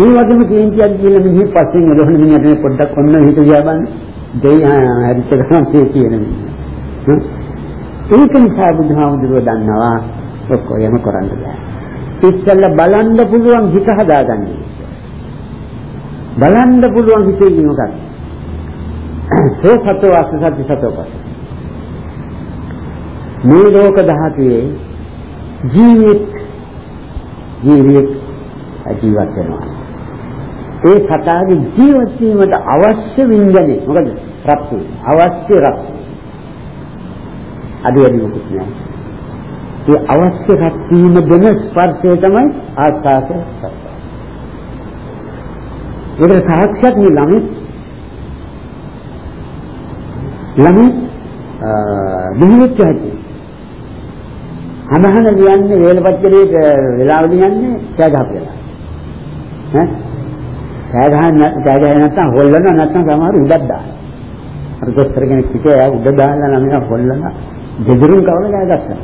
ඒ වගේම කේන්තියක් කියලා මිනිහ පස්සෙන් එළවන මිනිහට පොඩ්ඩක් ඔන්න හිත ගියා බලන්න දෙයි හරිට ගන්න කියන ඒක නිසා බුදුහාමුදුරුවෝ දන්නවා ඔක්කොම කරන්න බෑ ඉස්සෙල්ල බලන්න පුළුවන් හිත හදාගන්න. බලන්න පුළුවන් හිතේ මොකක්ද? සෝ සතෝ අසසති සතෝ පස්. මේ ලෝක ධාතුවේ ජීවිත ජීවිත ජීවත් වෙනවා. ඒ සතාගේ ජීවත් වීමට අවශ්‍ය වින්දනේ මොකද? රත්තු. අවශ්‍ය රත්තු. අද වැඩි මොකුත් නෑ. ඒ අවශ්‍ය ශක්තියම දෙන ස්පර්ශය තමයි ආස්වාද ස්පර්ශය. ඒකට සාක්ෂාත් මේ ළමයි ළමයි දිනෙච්ච හැටි. අමහන කියන්නේ වේලපත්කලේ වෙලාව ලියන්නේ කෑ ගහ කියලා. ඈ කෑ ගහන්න කෑ ගහ නැත්නම් හොල්ලන නැත්නම් සමහර උඩක් දාන. අර දොස්තර කෙනෙක් කිව්වා උඩ දාලා ළමයා හොල්ලන දෙදරුම් කවල කෑ ගත්තා.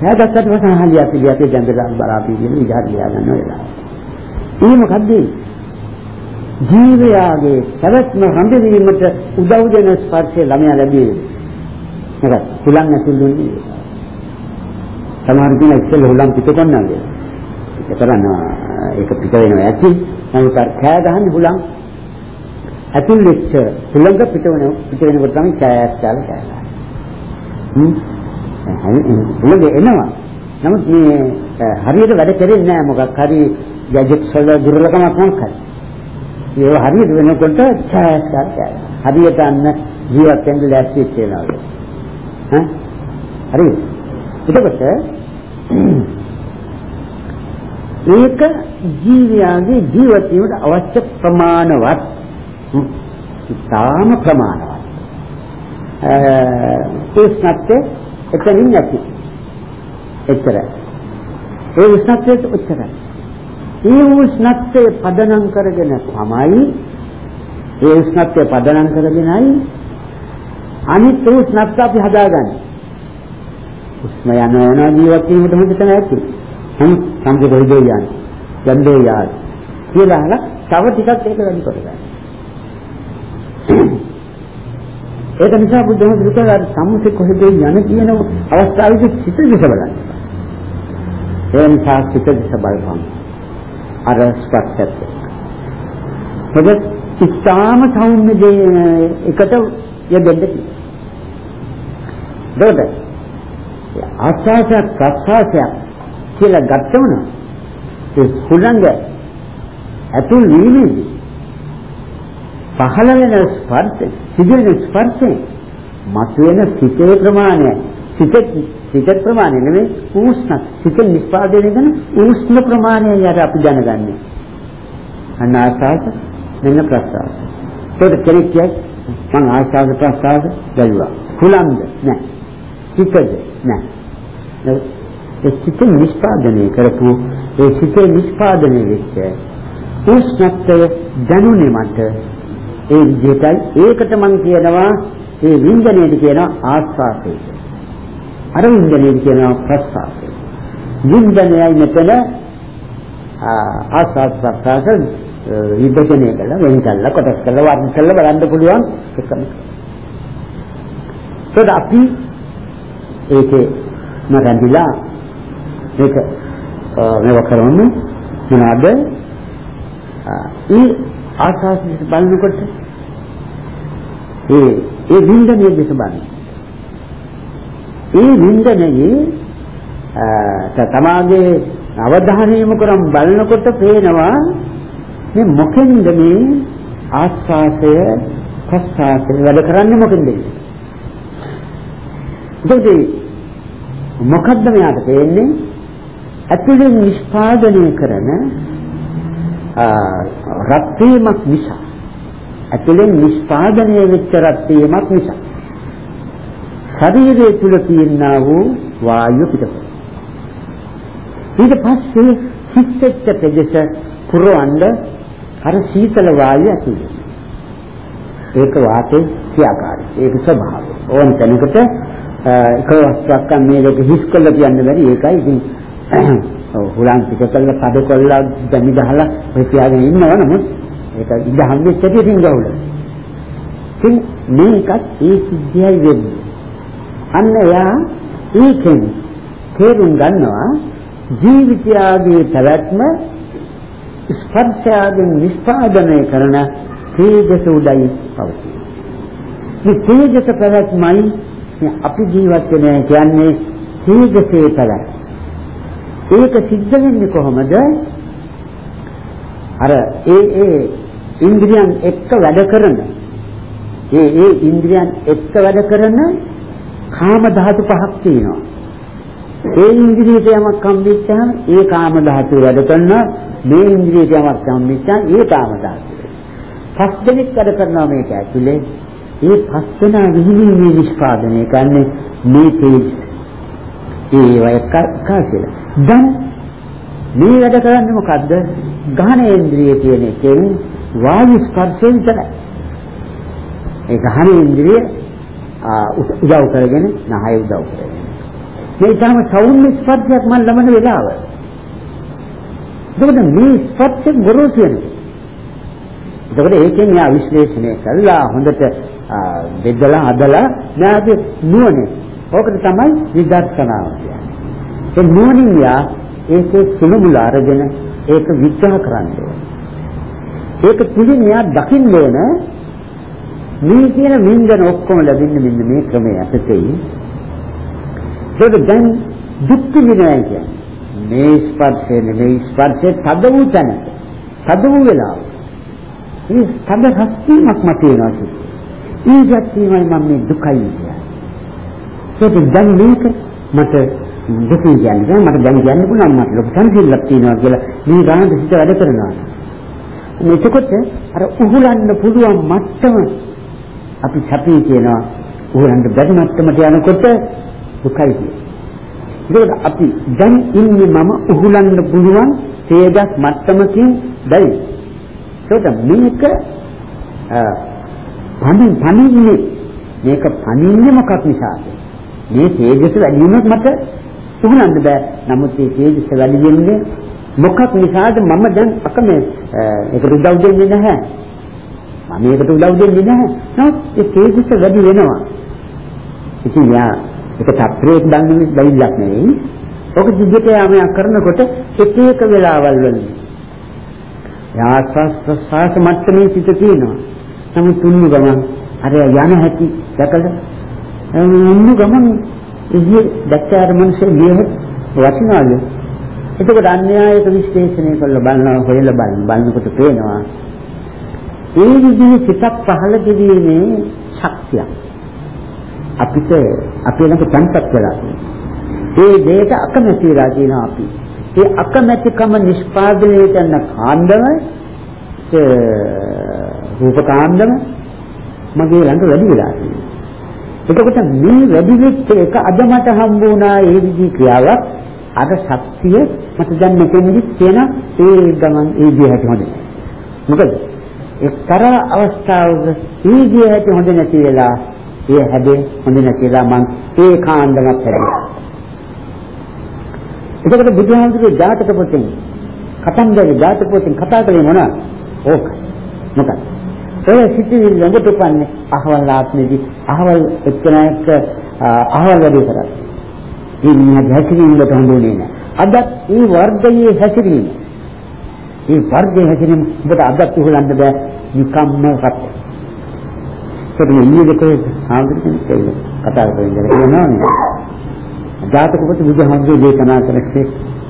හැදත්තට වසන හලිය පිළි අපේ ජන්දලා බලාපී කියන විදිහට ලියා ගන්න වෙලාව. ඒ මොකද්ද? ජීවයාගේ පැවැත්ම රඳවීමට උදව් දෙන ස්පර්ශය ළමයා ලැබේ. නේද? හුලං ඇතුළුන්නේ. සමහර දින ඉස්සෙල්ල හුලං පිට කරනවා. ඒක කරනවා ඒක පිට වෙනවා ඇති. නමුත් කෑ ගහන්නේ හුලං ඇතුල් වෙච්ච හුලං පිට වෙන පිට වෙනකොට තමයි කෑස් කාලා කෑ ගහන්නේ. හ්ම් උලගේ එනවා. නමුත් මේ හරියට වැඩ කෙරෙන්නේ නැහැ මොකක් හරි ගැජට්ස් වල දුර්ලභමක් මොකක්ද? ඒ හරියට වෙනකොට ඡායස් කරලා හරියට අන්න ජීවත් වෙන්න ලෑස්ති වෙනවා. හා? හරිද? එතකොට ඒක ජීවියාගේ ජීවිතයට අවශ්‍ය ප්‍රමාණවත් ඉතාම ප්‍රමාණවත් ඒ ස්නත්තේ එතනින් නැති. එච්චරයි. ඒ උෂ්ණත්වයට උච්චරයි. ඒ උෂ්ණත්වය පදනම් කරගෙන තමයි ඒ උෂ්ණත්වය පදනම් කරගෙනයි අනිත් උෂ්ණත්ව අපි හදාගන්නේ. උෂ්ණ යන යන ජීවත් වීමට හොඳ තමයි ඇති. හම් සම්පූර්ණ යන්නේ. ගන්ධය යාද. කියලා තව ටිකක් ඒක වැඩි කරගන්න. ඒක නිසා බුදුහම දුකලා සම්මුති කොහෙද යන කියන අවස්ථාවේදී සිත දිස බලන්න. ඒ නිසා සිත දිස බලපං. අර ස්පර්ශත්. මොකද ඉස්තාම සෞම්‍ය දේ එකට යෙදෙන්න දෙන්න. ආස්වාදයක් ප්‍රසආසයක් කියලා ගත්තම ඒ හුළඟ ඇතුල් වීමේදී පහළ වෙන ස්පර්ශ සිදුවෙන ස්පර්ශය මතුවෙන සිතේ ප්‍රමාණය සිත සිත ප්‍රමාණය නෙමෙයි උෂ්ණ සිත නිස්පාදනය කරන උෂ්ණ ප්‍රමාණය යට අපි දැනගන්නේ. අන්න ආසාස මෙන්න ප්‍රසාස ඒක කෙනෙක් කියයි මං ආසාස ප්‍රසාස බැලුවා. කුලම්ද නෑ. සිතද නෑ ඒ සිත නිස්පාදනය කරපු ඒ සිතේ නිස්පාදනය වෙච්ච උෂ්ණත්වය දැනුනේ මට ඒ විදිහටයි ඒකට මං කියනවා ඒ වින්දනයේදී කියනවා ආස්වාදය. අර වින්දනයේදී කියනවා ප්‍රස්වාදය. වින්දනයයි මෙතන ආස්වාද ප්‍රස්වාද විභජනය කළා වෙන් කළා කොටස් කළා වර්ණ කළා බලන්න පුළුවන් එකම. ඒත් අපි ඒකේ නරඹිලා ඒක මේව කරන්නේ මොනවාද? ඒ ආසාසිත බලනකොට ඒ ඒ වින්දනයේ දෙස බලන්න. ඒ වින්දනයේ තමාගේ අවධානය යොමු කරන් බලනකොට පේනවා මේ මොකෙන්ද මේ ආස්වාසය ප්‍රස්වාසය වැඩ කරන්නේ මොකෙන්ද? ඒකදී මොකද්ද මෙයාට පේන්නේ? ඇතුළෙන් නිෂ්පාදනය කරන රත් වීමක් නිසා ඇතුලෙන් නිෂ්පාදනය වෙච්ච රත් වීමක් නිසා ශරීරය තුල තියෙනා වූ වායු පිටපොළ ඊට පස්සේ හිස්සෙච්ච ප්‍රදේශ පුරවන්න අර සීතල වායු ඇතුළේ. ඒක වාතේ ක්‍රියාකාරී. ඒක ස්වභාවය. ඕන තැනකට එක වස්තුවක් මේ දෙක හිස් කළ කියන්න බැරි ඒකයි ඉතින් ඔව් හුලං ටික කළා කඩ කොල්ලා දැමි ගහලා ඔය තියාගෙන ඉන්නවා නමුත් ඒක ඉඳහම් වෙච්ච දෙකින් ගහුල. ඉතින් මේකත් ඒ සිද්ධියයි වෙන්නේ. අන්න එයා ඒකෙන් තේරුම් ගන්නවා ජීවිතයගේ පැවැත්ම ස්පර්ශයෙන් නිස්පාදනය කරන තේජස උඩයි පවතී. මේ තේජස පැවැත්මයි අපි ජීවත් වෙන කියන්නේ තේජසේ පැවැත්ම. ඒක සිද්ධ වෙන්නේ කොහොමද? අර ඒ ඒ ඉන්ද්‍රියන් එක්ක වැඩ කරන ඒ ඒ ඉන්ද්‍රියන් එක්ක වැඩ කරන කාම ධාතු පහක් තියෙනවා. ඒ ඉන්ද්‍රියට යමක් කම්බිච්චාම ඒ කාම ධාතුව වැඩ කරනවා. මේ ඉන්ද්‍රියට යමක් කම්බිච්චාම ඒ කාම ධාතුව. පස් දෙනෙක් වැඩ කරනවා මේක ඇතුලේ. ඒ පස් දෙනා විහිළුවේ නිෂ්පාදනය කරන්නේ මේ තේජ. ඒ වය කාසිලා. දැන් මේ වැඩ කරන්නේ මොකද්ද? ගහනේන්ද්‍රිය කියන එකෙන් වායු ස්පර්ශය විතරයි. ඒ ගහනේන්ද්‍රිය උදව් කරගෙන නහය උදව් කරගෙන. මේ තමයි සෞම්‍ය ස්පර්ශයක් මම ළමන වෙලාව. එතකොට මේ ස්පර්ශ ගොරෝසු වෙනවා. එතකොට ඒකෙන් යා විශ්ලේෂණය කළා හොඳට බෙදලා අදලා ඥාති නුවණ. ඕකට තමයි විදර්ශනාව කියන්නේ. ඒ නුවණින් යා ඒකේ සුළුමුල අරගෙන ඒක විග්‍රහ කරන්න ඒක තුලින් යා දකින්න ඕන මේ කියන වින්දන ඔක්කොම ලැබෙන්නේ මෙන්න මේ ක්‍රමයේ අතතේ. ඒක දැන් දුක් විඳිනවා කියන්නේ මේ ස්පර්ශය නෙමෙයි ස්පර්ශය තද වූ තැන. තද වූ වෙලාව. මේ තද හස්තිමක් මත වෙනවා කියන්නේ. ඒ ගැටීමයි මම මේ දුකයි කියන්නේ. ඒක දැන් මේක මට දුක කියන්නේ මට දැන් කියන්න පුළුවන් මට ලොකු සංසිල්ලක් තියෙනවා කියලා මේ ගානට සිත වැඩ කරනවා. එතකොට අර උහුලන්න පුළුවන් මට්ටම අපි සතිය කියනවා උහුලන්න බැරි මට්ටමට යනකොට දුකයි කියන්නේ. අපි දැන් ඉන්නේ මම උහුලන්න පුළුවන් තේජස් මට්ටමකින් බැරි. ඒකට මේක පණින් පණින්නේ මේක පණින්නේ මොකක් නිසාද? මේ තේජස වැඩි වුණොත් මට පුහුණන්න බෑ. නමුත් මේ තේජස වැඩි වෙන්නේ මොකක් නිසාද මම දැන් අකමැ ඒකට උදව් දෙන්නේ නැහැ. මම ඒකට උදව් දෙන්නේ නැහැ. නමුත් ඒ තේජස වැඩි වෙනවා. ඉතින් යා ඒක තත්ත්වයක් දන්නේ බැරිලක් නෙවෙයි. ඔක දිගට යාම කරනකොට එක එක වෙලාවල් වලින් යාස්වාස් ප්‍රසආස මට්ටමේ සිට තියෙනවා. නමුත් තුන්ු ගමන් අර යන හැටි දැකලා උන්නු ගමන් ඉහි දැක්කාර මිනිස්සු ගියහොත් වටිනවලු. එතකොට අන්‍යයක විශ්ලේෂණය කරලා බලනවා හොයලා බලන බලනකොට පේනවා ඒ විදිහේ සිතක් පහළ කිරීමේ ශක්තියක්. අපිට අපේ ළඟ තැන්පත් වෙලා ඒ දෙයට අකමැති වෙලා තියෙනවා අපි. ඒ අකමැතිකම නිෂ්පාදනය කරන කාණ්ඩම රූපකාණ්ඩම මගේ ළඟ වැඩි වෙලා තියෙනවා. එතකොට මේ වැඩි වෙච්ච එක අද මට හම්බ වුණා ඒ විදිහේ ක්‍රියාවක් අර ශක්තිය මට දැන් මෙතනදි තියෙන ඒ ගමන් ඒ විදිහට හොඳයි. මොකද එක්තරා අවස්ථාවක ඒ විදිහට හොඳ නැති වෙලා ඒ හැදේ හොඳ නැතිලා මං ඒ කාණ්ඩමත් හැදුවා. එතකොට බුදුහාමුදුරුවෝ ජාතක පොතෙන් කතන්දරේ ජාතක පොතෙන් කතා කළේ මොනවද? ඕක. මොකක්ද? ඔය සිටිවිලි ළඟට උපන්නේ අහවල් ආත්මෙදි අහවල් එක්කෙනෙක් අහවල් වැඩේ කරා. ඒ මිනිහා හැසිරීමකට හොඳුනේ නැහැ. අදත් ඒ වර්ගයේ හැසිරීම. ඒ වර්ගයේ හැසිරීම ඔබට අදත් උහුලන්න බෑ නිකම්ම වත්. ඒකනේ ඊයේ දෙකේ ආන්දරිකෙන් කියලා කතා කරගෙන ඉන්නවා නේ. ජාතක පොත බුදුහාමුදුරේ දේශනා කරන්නේ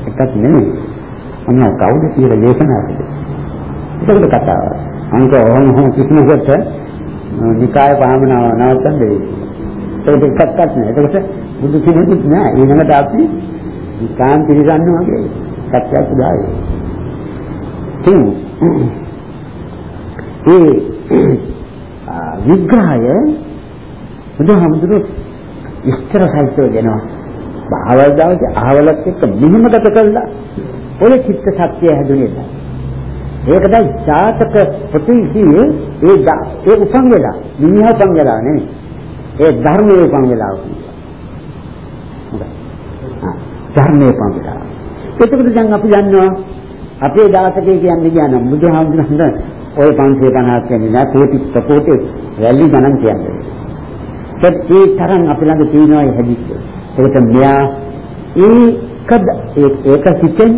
එකක් නෙමෙයි. අන්න කවුද කියලා දේශනා කළේ. ඒකට කතාව. අංක ඕන හොම කිසිමකට නිකාය භාවනාව නවත්තන්න දෙයි. ඒක එකක්වත් නෑ. ඒකට බුදු කෙනෙකුත් නෑ. ඊළඟට අපි නිකාන් පිළිගන්න වගේ සත්‍යයක් උදායි. තින් ඒ විග්‍රහය බුදුහාමුදුරු ඉස්තර සහිතව දෙනවා. ආවල් දවසේ ආවලත් එක්ක මෙහෙම ගත කළා. ඔය චිත්ත සත්‍යය හැදුනේ නැහැ. ඒකද ජාතක ප්‍රතිශී ඒ ඒ උපන් වෙලා මිනිහා උපන් වෙලා නෙමෙයි. ඒ ධර්මයේ උපන් වෙලා ධර්මයේ උපන් වෙලා. එතකොට දැන් අපි දන්නවා අපේ ජාතකයේ කියන්නේ කියනම් බුදුහාමුදුරන්ගේ ඔය 550ක් කියන්නේ නෑ කෝටි ප්‍රකෝටි රැලි ගණන් කියන්නේ. ඒ තරම් අපි ළඟ තියෙනවා හැදිච්ච. ඒකට මෙයා ඒකද ඒක හිතෙන්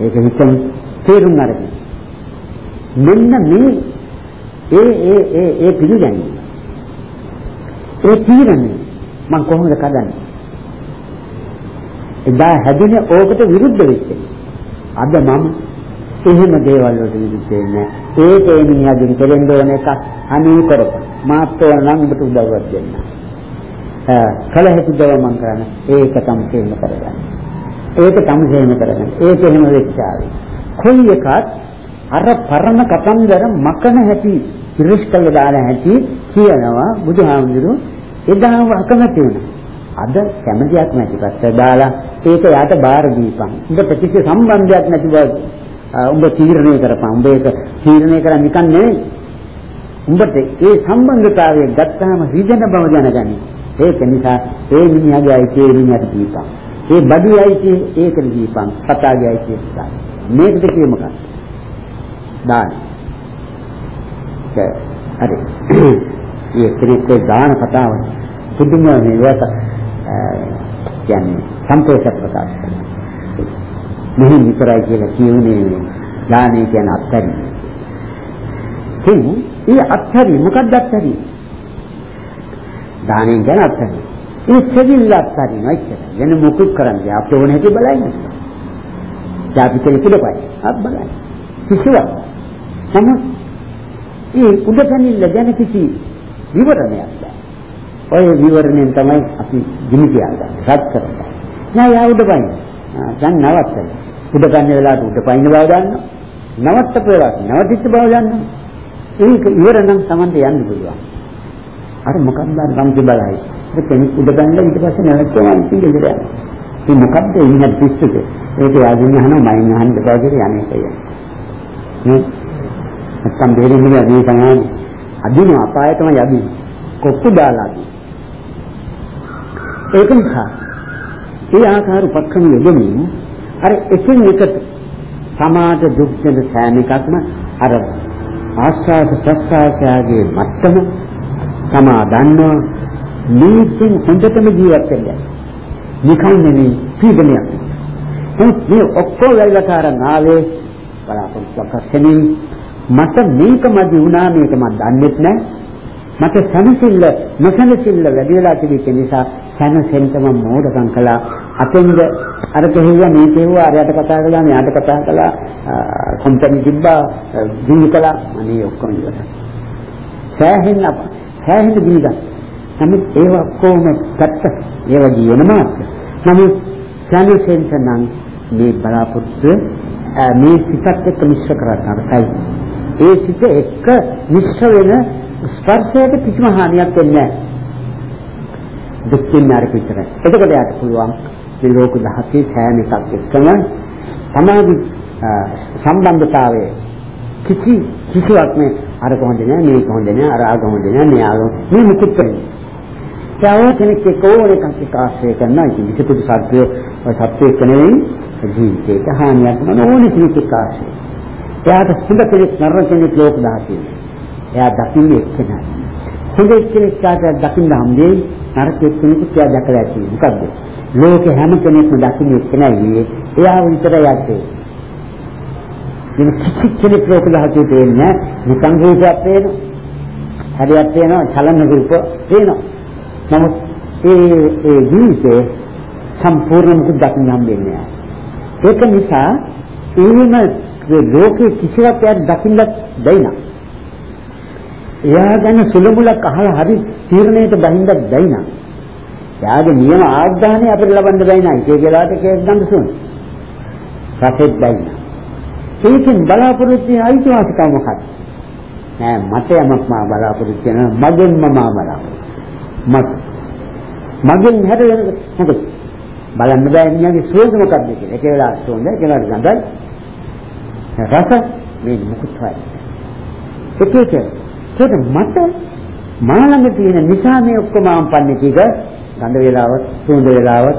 ඒක හිතෙන් තේරුම් අරගෙන. මෙන්න මේ ඒ ඒ ඒ ඒ පිළිගැනීම. ඒ තීරණය මම කොහොමද කරන්නේ එදා හැදුනේ ඕකට විරුද්ධ වෙච්ච අද මම එහෙම දේවල් වලට විරුද්ධ වෙන්නේ ඒක එනියදින් කෙරෙන්න ඕන එක අනී කරපන්. මාත් නම් ඔබට උදව්වක් දෙන්න. කල හැකි දව මම කරන්නේ. ඒක තමයි තේරුම් කරගන්න. ඒක තමයි තේරුම් කරගන්න. ඒක එහෙම වෙච්චාවේ. කොයි එකත් අර පරණ කතන්දර මකන හැටි ඉරිස්කල් දාන හැටි කියනවා බුදුහාමුදුරු එදාම අකමැති වුණා. අද කැමැතියක් නැති පැත්ත දාලා ඒක යාට බාර දීපන්. උඹ ප්‍රතිශ සම්බන්ධයක් නැති බව උඹ තීරණය කරපන්. උඹ ඒක තීරණය කරන්නේ නිකන් නෙවෙයි. උඹට ඒ සම්බන්ධතාවය ගත්තාම රිදෙන බව දැනගනි. ඒක නිසා ඒ මිනිහාගේ අයිතිය මිනිහට දීපන්. ඒ බඩුවේ අයිතිය ඒකට දීපන්. කතාවේ අයිතිය දීපන්. මේකද කියේ මොකක්ද? දාන. හරි. මේ ත්‍රිකේ දාන කතාව පුදුම මේවට කියන්නේ සම්පේක්ෂ ප්‍රකාශ කරනවා. මෙහි විතරයි කියලා කියුනේ දානය කියන අත්හැරි. තින් ඒ අත්හැරි මොකක්ද අත්හැරි? දානෙන් කියන අත්හැරි. ඒ සෙවිල්ල අත්හැරි නයිද? වෙන මොකුත් කරන්නේ අපේ ඕන හැටි බලන්නේ. ජාති කෙනෙක් ඉඩපයි. අත් බලන්න. කිසිවක්. නමුත් ඒ උඩපැනිල්ල ගැන කිසි විවරණයක් නැහැ. ඔය විවරණයෙන් තමයි අපි ගිනි තියාගන්නේ. රත් කරන්නේ. නෑ යා උඩපයින්. දැන් නවත්තයි. උඩපැන්න වෙලාවට උඩපයින් බව දන්නවා. නවත්ත පෙරවත් නවතිච්ච බව දන්නවා. ඒක ඉවර නම් Tamante යන්න පුළුවන්. අර මොකක්ද අර ගම්ති බලයි. ඒක කෙනෙක් උඩපැන්නලා ඊට පස්සේ නැවතුම් ඉතින් ගෙදර යනවා. මේ මොකද්ද ඉන්න පිස්සුද? ඒක යාගින් අහනවා මයින් අහන්න දෙපා කියලා යන්නේ කියලා. නේ? නැත්තම් දෙරින්නේ අදී තමයි අදින අපායටම යදී. කොක්කු දාලා. ඒක නිසා ඒ ආකාර උපක්‍රම යෙදෙමින් අර එකින් එකට සමාජ දුක් දෙන සෑම එකක්ම අර ආස්වාද ප්‍රසආසයාගේ මත්තම තමා දන්නවා මේකෙන් හොඳටම ජීවත් වෙන්න. නිකන් නෙමෙයි පීඩනයක්. නමුත් මේ ඔක්කොම වැල්ලකාරන් ආවේ බලාපොරොත්තුවක් අස්සෙනින් මට මේකමදි වුණා මේක මම දන්නේ නැහැ. මට සනසිල්ල නොසනසිල්ල වැඩි වෙලා තිබෙච්ච නිසා සනසෙන්ටම මෝඩකම් කළා. අතෙන්ද අර කෙහිවා මේ කෙහුවා අරයට කතා කළා මෙයාට කතා කළා කම්පැනි තිබ්බා දිනු කළා අනේ ඔක්කොම ඉවරයි. සෑහෙන්න සෑහෙන්න දීගා නමුත් ඒවා කොහොම පැත්ත ඒවා ජීවන මාත්‍ර. නමුත් සානුසෙන්ත නම් මේ බලාපොරොත්තු මේ සිතත් එක්ක මිශ්‍ර කරන්න අරයි. ඒ සිත එක්ක මිශ්‍ර වෙන ස්පර්ශයට කිසිම හානියක් වෙන්නේ නැහැ. දුක්ඛින් නාරක විතරයි. එතකොට යාට පුළුවන් මේ ලෝක දහසේ සෑම එකක් එක්කම සමාධි සම්බන්ධතාවයේ කිසි කිසිවක් මේ අර කොහොමද නෑ මේ කොහොමද නෑ අර ආගම හොඳ නෑ මේ ආගම මේ මුකුත් වෙන්නේ. ඒ කෙනෙක් එක්ක ඕනේ කක් ආශ්‍රය කරනවා ඉතින් විසුදු සත්‍ය ඔය සත්‍යයක් නෙවෙයි ජීවිතේට හානියක් නෝ ඕනේ කෙනෙක් එක්ක ආශ්‍රය. එයාට හොඳ කෙනෙක් නරක කෙනෙක් ලෝක දහසේ. එයා දකින්නේ එක්කෙනා. හොඳ කෙනෙක් කාට දකින්න හම්බෙයි නරක කෙනෙකුට එයා දැකලා ඇති. මොකද්ද? ලෝක හැම කෙනෙක්ම දකින්නේ එක්කෙනා වියේ. එයා විතරයි යන්නේ. වෙන කිසි කෙනෙක් ලෝක දහසේ දෙන්නේ නිකන් රූපයක් පේනවා. හරියක් පේනවා චලන රූප පේනවා. නමුත් ඒ ඒ ජීවිතේ සම්පූර්ණ මුකුත් දකින්න හම්බෙන්නේ නැහැ. ඒක නිසා එහෙම ලෝකේ කිසිවක් යක් දකින්න බැයි නම් එයා ගැන සුලමුලක් අහලා හරි තීරණයට බහින්නත් බැයි නම් එයාගේ නියම ආග්‍රහණය අපිට ලබන්න බැයි නම් ඒක කියලාට කේස් ගන්න සුන්. සතෙත් බැයි නම් ඒකෙන් බලාපොරොත්තු වෙන අයිතිවාසිකම මොකක්ද? නෑ මට යමක් මා බලාපොරොත්තු වෙන මගෙන්ම මා බලාපොරොත්තු. මත් මගෙන් හැර වෙන මොකද? බලන්න බෑ මියාගේ සුවඳ මොකක්ද කියලා. ඒක වෙලාවට සුවඳ, ඒක වෙලාවට ගඳයි. රස මේ මුකුත් හොයයි. ඒකේට ඒක මට මා ළඟ තියෙන නිසා මේ ඔක්කොම ආම්පන්නේ ටික ගඳ වේලාවත් සුවඳ වේලාවත්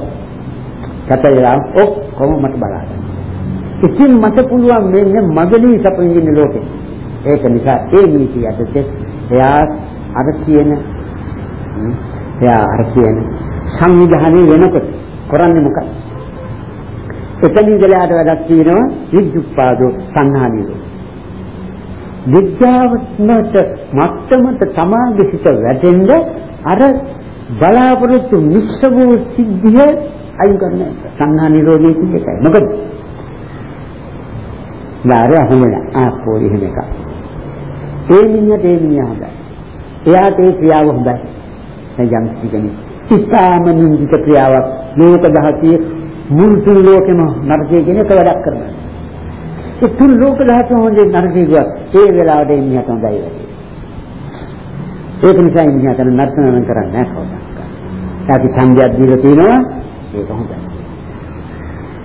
කත වේලාවත් ඔක්කොම මට බලන්න. ඉතින් මට පුළුවන් මෙන්න මගදී සප විඳින්න ලෝකේ. ඒක නිසා ඒ නීති යටතේ එයා අර කියන එයා අර කියන සංවිධානය වෙනකොට කරන්නේ මොකක්ද? එතනින් ගලයට වැඩක් තියෙනවා විද්‍යුත්පාදෝ සංහානියෝ. විද්‍යාවත්මත මත්තමත තමාගේ සිත වැටෙන්න අර බලාපොරොත්තු මිශ්‍ර වූ සිද්ධිය අයින් කරන සංහා නිරෝධී කියකයි. මොකද ඊළඟ හොමන ආපෝ එහෙම එකක්. ඒ මිනිහට ඒ මිනිහා හොඳයි. එයාට ඒ ක්‍රියාව හොඳයි. දැන් යම් කෙනෙක් ඉතාම නින්දිත ක්‍රියාවක් ලෝක දහතිය මුල් තුන් ලෝකෙම නරකයේ කියන එක වැඩක් කරනවා. ඒ තුන් ලෝක දහතුන් හොඳේ නරකයේ ගියා. ඒ වෙලාවට මිනිහට හොඳයි වැඩි. ඒක නිසා මිනිහට නර්තන කරන්නේ නැහැ කවදාවත්. අපි සංජාත් දීලා තිනවා ඒක හොඳයි.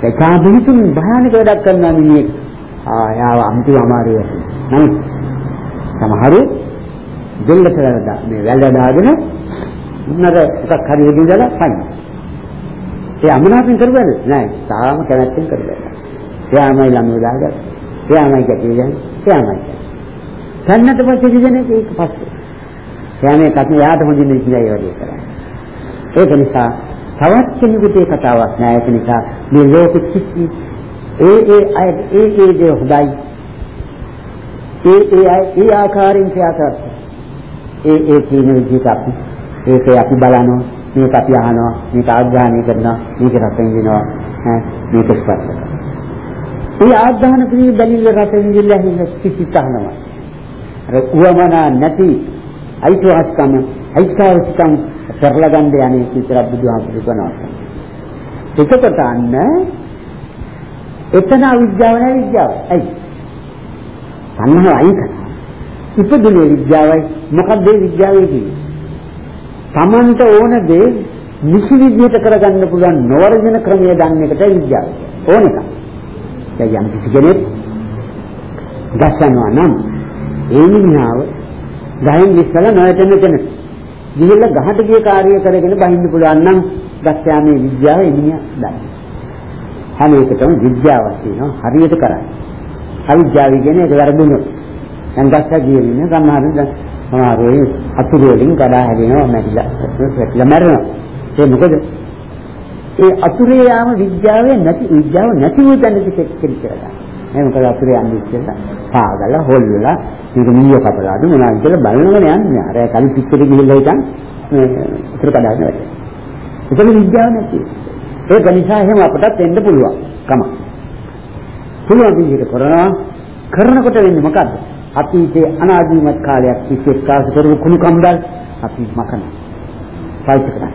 ඒ කාබිතුන් භයානක වැඩක් කරනවා මිනිහෙක්. ආ යාව අන්තිම අමාරුයි. නමුත් සමහරු දෙල්ලට වැරදා මේ වැල්ල දාගෙන උන්නර එකක් හරි හදිදලා පයින්. ඒ අමනාපෙන් කරුවද? නෑ තාම කැමැත්තෙන් කරුවා. එයාමයි ළමයි දාගත්තා. එයාමයි කැටියන්. එයාමයි. කන්නට පස්සේ කිදෙනේ ඒක පස්සේ. එයාමයි කටේ යාට හොඳින් ඉඳලා ඒ වගේ කරා. ඒක නිසා තවත් කෙනෙකුට ඒ කතාවක් නෑ ඒක නිසා මේ ලෝකෙ කිසි ඒ ඒ අය ඒ ඒ දේ හොඳයි ඒ ඒ අය ඒ ආකාරයෙන් ක්‍රියා කරත් ඒ ඒ තියෙන විදිහට අපි ඒක අපි බලනවා මේක අපි අහනවා මේක ආග්‍රහණය කරනවා මේක රස විඳිනවා ඈ මේක ස්පර්ශ කරනවා ඒ ආග්‍රහණ කිරීම බැලිල්ල රස විඳින්න හින්න කිසි තහනවා අර උවමනා නැති අයිතිවාසිකම අයිතිවාසිකම් කරලා ගන්න යන්නේ විතර බුදුහාමුදුරු කරනවා එතකොට අන්න එතන අවිද්‍යාව නෑ විද්‍යාව. ඇයි? තණ්හාව අයින් කරනවා. ඉපදුනේ විද්‍යාවයි. මොකක්ද ඒ විද්‍යාවේ කියන්නේ? Tamanta ඕන දේ නිසි විදිහට කරගන්න පුළුවන් නොවර්ජන ක්‍රමය දන්න එකට විද්‍යාව ඕන එක. දැන් යම් කිසි කෙනෙක් ගස්සනවා නම් ඒ මිනිහාව ගහෙන් ඉස්සලා නොයතන කෙනෙක්. ගිහිල්ලා ගහට ගිය කාර්යය කරගෙන බහින්න පුළුවන් නම් ගස්යාමේ විද්‍යාව එමිනියා දන්නවා. හැම එකටම විද්‍යාවක් තියෙනවා හරියට කරන්නේ. අවිද්‍යාව කියන්නේ ඒක වැරදුනොත්. දැන් දැක්ක කියන්නේ සමහරවිට දැන් සමහරවෙයි අතුරු වලින් කඩා හැදෙනවා මැරිලා වැටිලා මැරෙනවා. ඒ මොකද? ඒ අතුරේ යාම විද්‍යාවේ නැති විද්‍යාව නැති වූ තැනදී කෙරි කරලා. ඒ මොකද අතුරේ යන්නේ ඉස්සෙල්ලා පාගලා හොල් වෙලා මේක මීය කපලාද මොනවද කියලා බලනගෙන යන්නේ. අර කලින් පිටරේ ගිහිල්ලා හිටන් මේ අතුරු කඩාගෙන වැටෙනවා. ඒක විද්‍යාව නැති. ඒක නිසා එහෙම අපටත් එන්න පුළුවන්. කම. පුළුවන් විදිහට කරනවා කරනකොට වෙන්නේ මොකද්ද? අතීතයේ අනාදිමත් කාලයක් තිස්සේ කාස කරපු කුණු කම්බල් අපි මකන. පාවිච්චි කරන්නේ.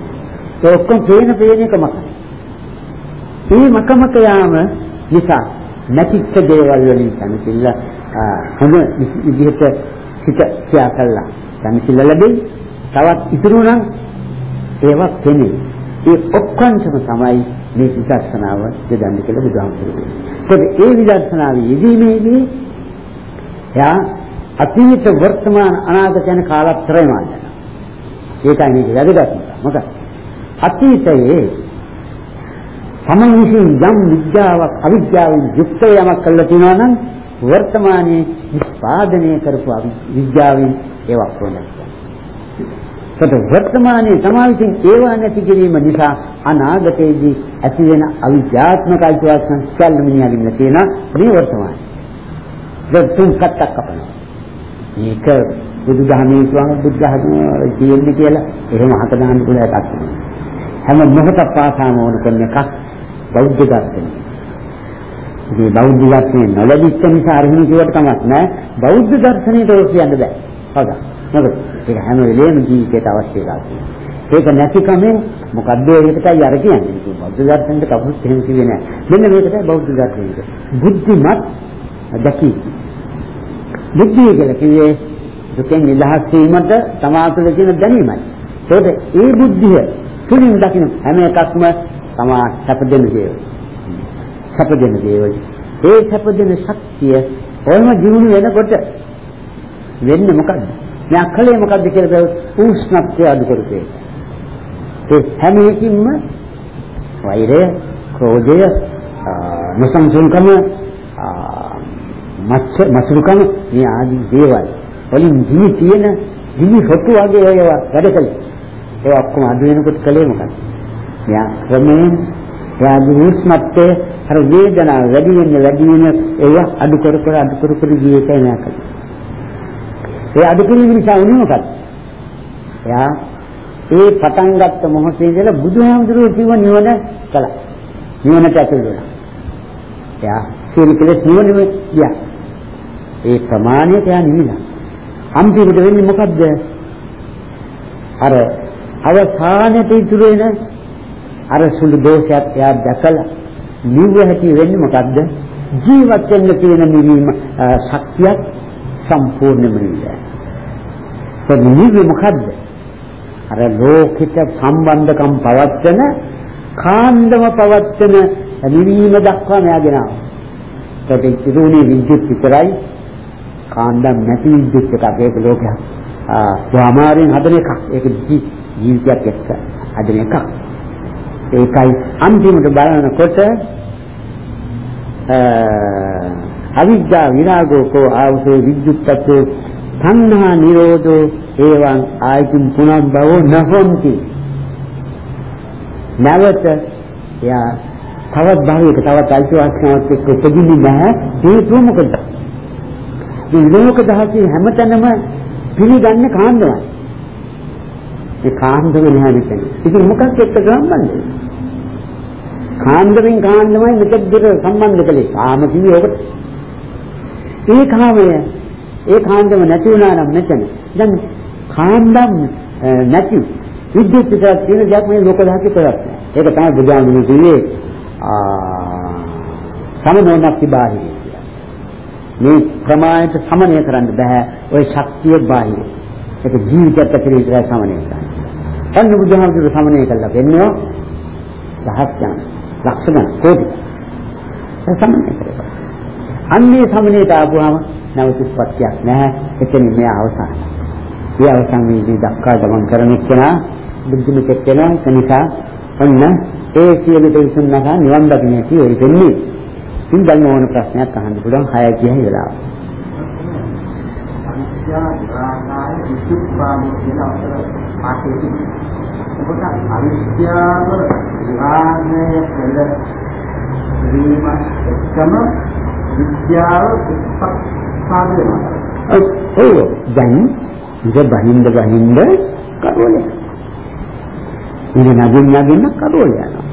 ඒ ඔක්කොම පේන පේන එකමක. මේ මකමක යාම නිසා නැතිච්ච දේවල් වලින් සම්පිල්ල හොඳ විදිහට සිත ක්‍රියා කළා. සම්පිල්ල ලැබෙයි. තවත් ඉතුරු නම් ඒවා පෙනේ. ඒ ඔක්කොන්ටම තමයි මේ විදර්ශනාව දෙදන්න කියලා බුදුහාමුදුරුවෝ. ඒකද ඒ විදර්ශනාව යෙදීමේදී යා අතීත වර්තමාන අනාගත යන කාලත්‍රයම අල්ලනවා. ඒකයි මේක වැදගත්ම. මොකද අතීතයේ තමන් විසින් යම් විද්‍යාවක් අවිද්‍යාවෙන් යුක්ත යමක් කළා තියෙනවා නම් වර්තමානයේ නිෂ්පාදනය කරපු විද්‍යාවෙන් ඒවක් වුණා. ඒකට වර්තමානයේ සමාවිසින් ඒවා නැති කිරීම නිසා අනාගතයේදී ඇති වෙන අවිද්‍යාත්මක අයිතිවාසිකම් සියල්ල මිනිහාගෙන තියෙන මේ වර්තමානයේ. ඒක තුන් කටක් අපනවා. මේක බුදුදහමේ කියවන බුද්ධහම කියන්නේ කියලා එහෙම හත දාන්න පුළුවන් එකක් නෙවෙයි. හැම මොහොතක් පාසාම ඕන කරන එකක් බෞද්ධ දර්ශනය. මේ බෞද්ධ දර්ශනය නොලැබිච්ච නිසා අරහිණි කියවට කමක් නැහැ. බෞද්ධ දර්ශනයට ඔය කියන්න බෑ. හොඳයි. මොකද ඒක හැම වෙලේම ජීවිතයට අවශ්‍ය එකක්. ඒක නැතිකමෙන් මොකද්ද ඒකටයි අර කියන්නේ. බෞද්ධ දර්ශනෙට කවුරුත් එහෙම කිව්වේ නැහැ. මෙන්න මේකටයි බෞද්ධ දර්ශනය. බුද්ධිමත් දැකී. බුද්ධිය කියලා කිව්වේ දුකෙන් නිදහස් වීමට සමාතුල කියන දැනීමයි. ඒකට ඒ බුද්ධිය තුලින් දකින්න හැම එකක්ම තමා සැප දෙන දේවල්. සැප දෙන දේවල්. ඒ සැප දෙන ශක්තිය ඔයම ජීවුන වෙනකොට වෙන්නේ මොකද්ද? මෙයා කලේ මොකද්ද කියලා බැලුවොත් උෂ්ණත්වය අඩු කරපේ. ඒ හැම එකකින්ම වෛරය, ක්‍රෝධය, නොසන්සුන්කම, මච්ච මසුරුකම මේ ආදී දේවල් වලින් දිවි තියෙන දිවි හොතු වගේ ඒවා වැඩ කළේ. ඒ ඔක්කොම අඩු වෙනකොට කලේ මොකක්ද? මෙයා ක්‍රමයෙන් එයාගේ උෂ්ණත්වය අර වේදනාව වැඩි වෙන වැඩි වෙන ඒවා අඩු කර කර අඩු කර කර ජීවිතය නෑ කළේ. ඒ අඩු කිරීම නිසා වුණේ මොකක්ද? එයා ඒ පටන් ගත්ත මොහොතේ ඉඳලා බුදුහාමුදුරුවෝ කිව්ව නිවන කළා. නිවනට ඇතුළු වෙනවා. එයා සියලු කෙලෙස් නිවනෙම ගියා. ඒ ප්‍රමාණයට එයා නිවිලා. අන්තිමට වෙන්නේ මොකද්ද? අර අවසානයේ ඉතුරු වෙන අර සුළු දෝෂයක් එයා දැකලා නිව හැටි වෙන්නේ මොකද්ද? ජීවත් වෙන්න තියෙන නිවීම ශක්තියක් සම්පූර්ණයෙන්ම නිවිලා. ඒ නිවි මොකද්ද? අර ලෝකිත සම්බන්ධකම් පවත්වන කාන්දම පවත්වන නිවීම දක්වා මෙයාගෙන ආවා. ඒකට ඉතුරුනේ විද්‍යුත් විතරයි කාන්දම් නැති විද්‍යුත් එකක් ඒක ලෝකයක්. ආ ස්වාමාරින් හදන එකක්. ඒක ජීවිතයක් එක්ක හදන එකක්. ඒකයි අන්තිමට බලනකොට අවිද්‍යා විරාගෝ කෝ ආවසේ විද්‍යුත්තෝ තණ්හා නිරෝධෝ එවං ආයතින් පුනබ්බවෝ නහොන්ති නැවත යා තවත් භාවයක තවත් අයිතිවාසිකමක් එක්ක උපදින්නේ නැහැ හේතුව මොකද මේ ලෝක දහසේ හැමතැනම පිළිගන්නේ කාන්දමයි ඒ කාන්දම නෑ මෙතන. ඉතින් මොකක්ද එක්ක සම්බන්ධය? කාන්දමෙන් කාන්දමයි මෙතෙක් දෙක සම්බන්ධ කළේ. කාම කිව්වේ ඔකට. ඒ කාමය ඒ කාන්දම නැති වුණා නම් මෙතන. දැන් කාන්දම් නැති විද්‍යුත් විතරක් තියෙන දෙයක් මේ ලෝක දහකේ ප්‍රයත්නය. ඒක තමයි බුදුහාමුදුරුවෝ කිව්වේ සමනෝනක් තිබාහි මේ ප්‍රමාණයට සමනය කරන්න බෑ ওই ශක්තිය බාහිර. ඒක ජීවිතයත් ඇතුළේ විතරයි සමනය කරන්නේ. අන්න බුදුහාමුදුරු සමනය කළා වෙන්නේ දහස් ගණන්, ලක්ෂ ගණන්, කෝටි. ඒ සමනය කරලා. අන්නේ සමනයට ආවම නැවතුස්පත්තියක් නැහැ. එතන මේ අවසානයි. ඒ අවසන් වේදී දක්වා ගමන් කරන කෙනා බුද්ධිමත් කෙනා කෙනිකා ඔන්න ඒ සියලු දෙවිසුන් නැගා නිවන් දකින්න කිව්වෙ වෙන්නේ. ඉතින් දැන් ඕන ප්‍රශ්නයක් අහන්න පුළුවන් 6 කියයි වෙලාව. අවිද්‍යා විරාගාය විසුද්ධාමි කියන අතර පාඨයේ ඔබට අවිද්‍යාව විරාගය පෙළ වීම එක්කම විද්‍යාව උත්පත්ති වෙනවා. ඔව් දැන් ඉත බහින්ද බහින්ද කරවල ඉත නගින් නගින්න කරවල යනවා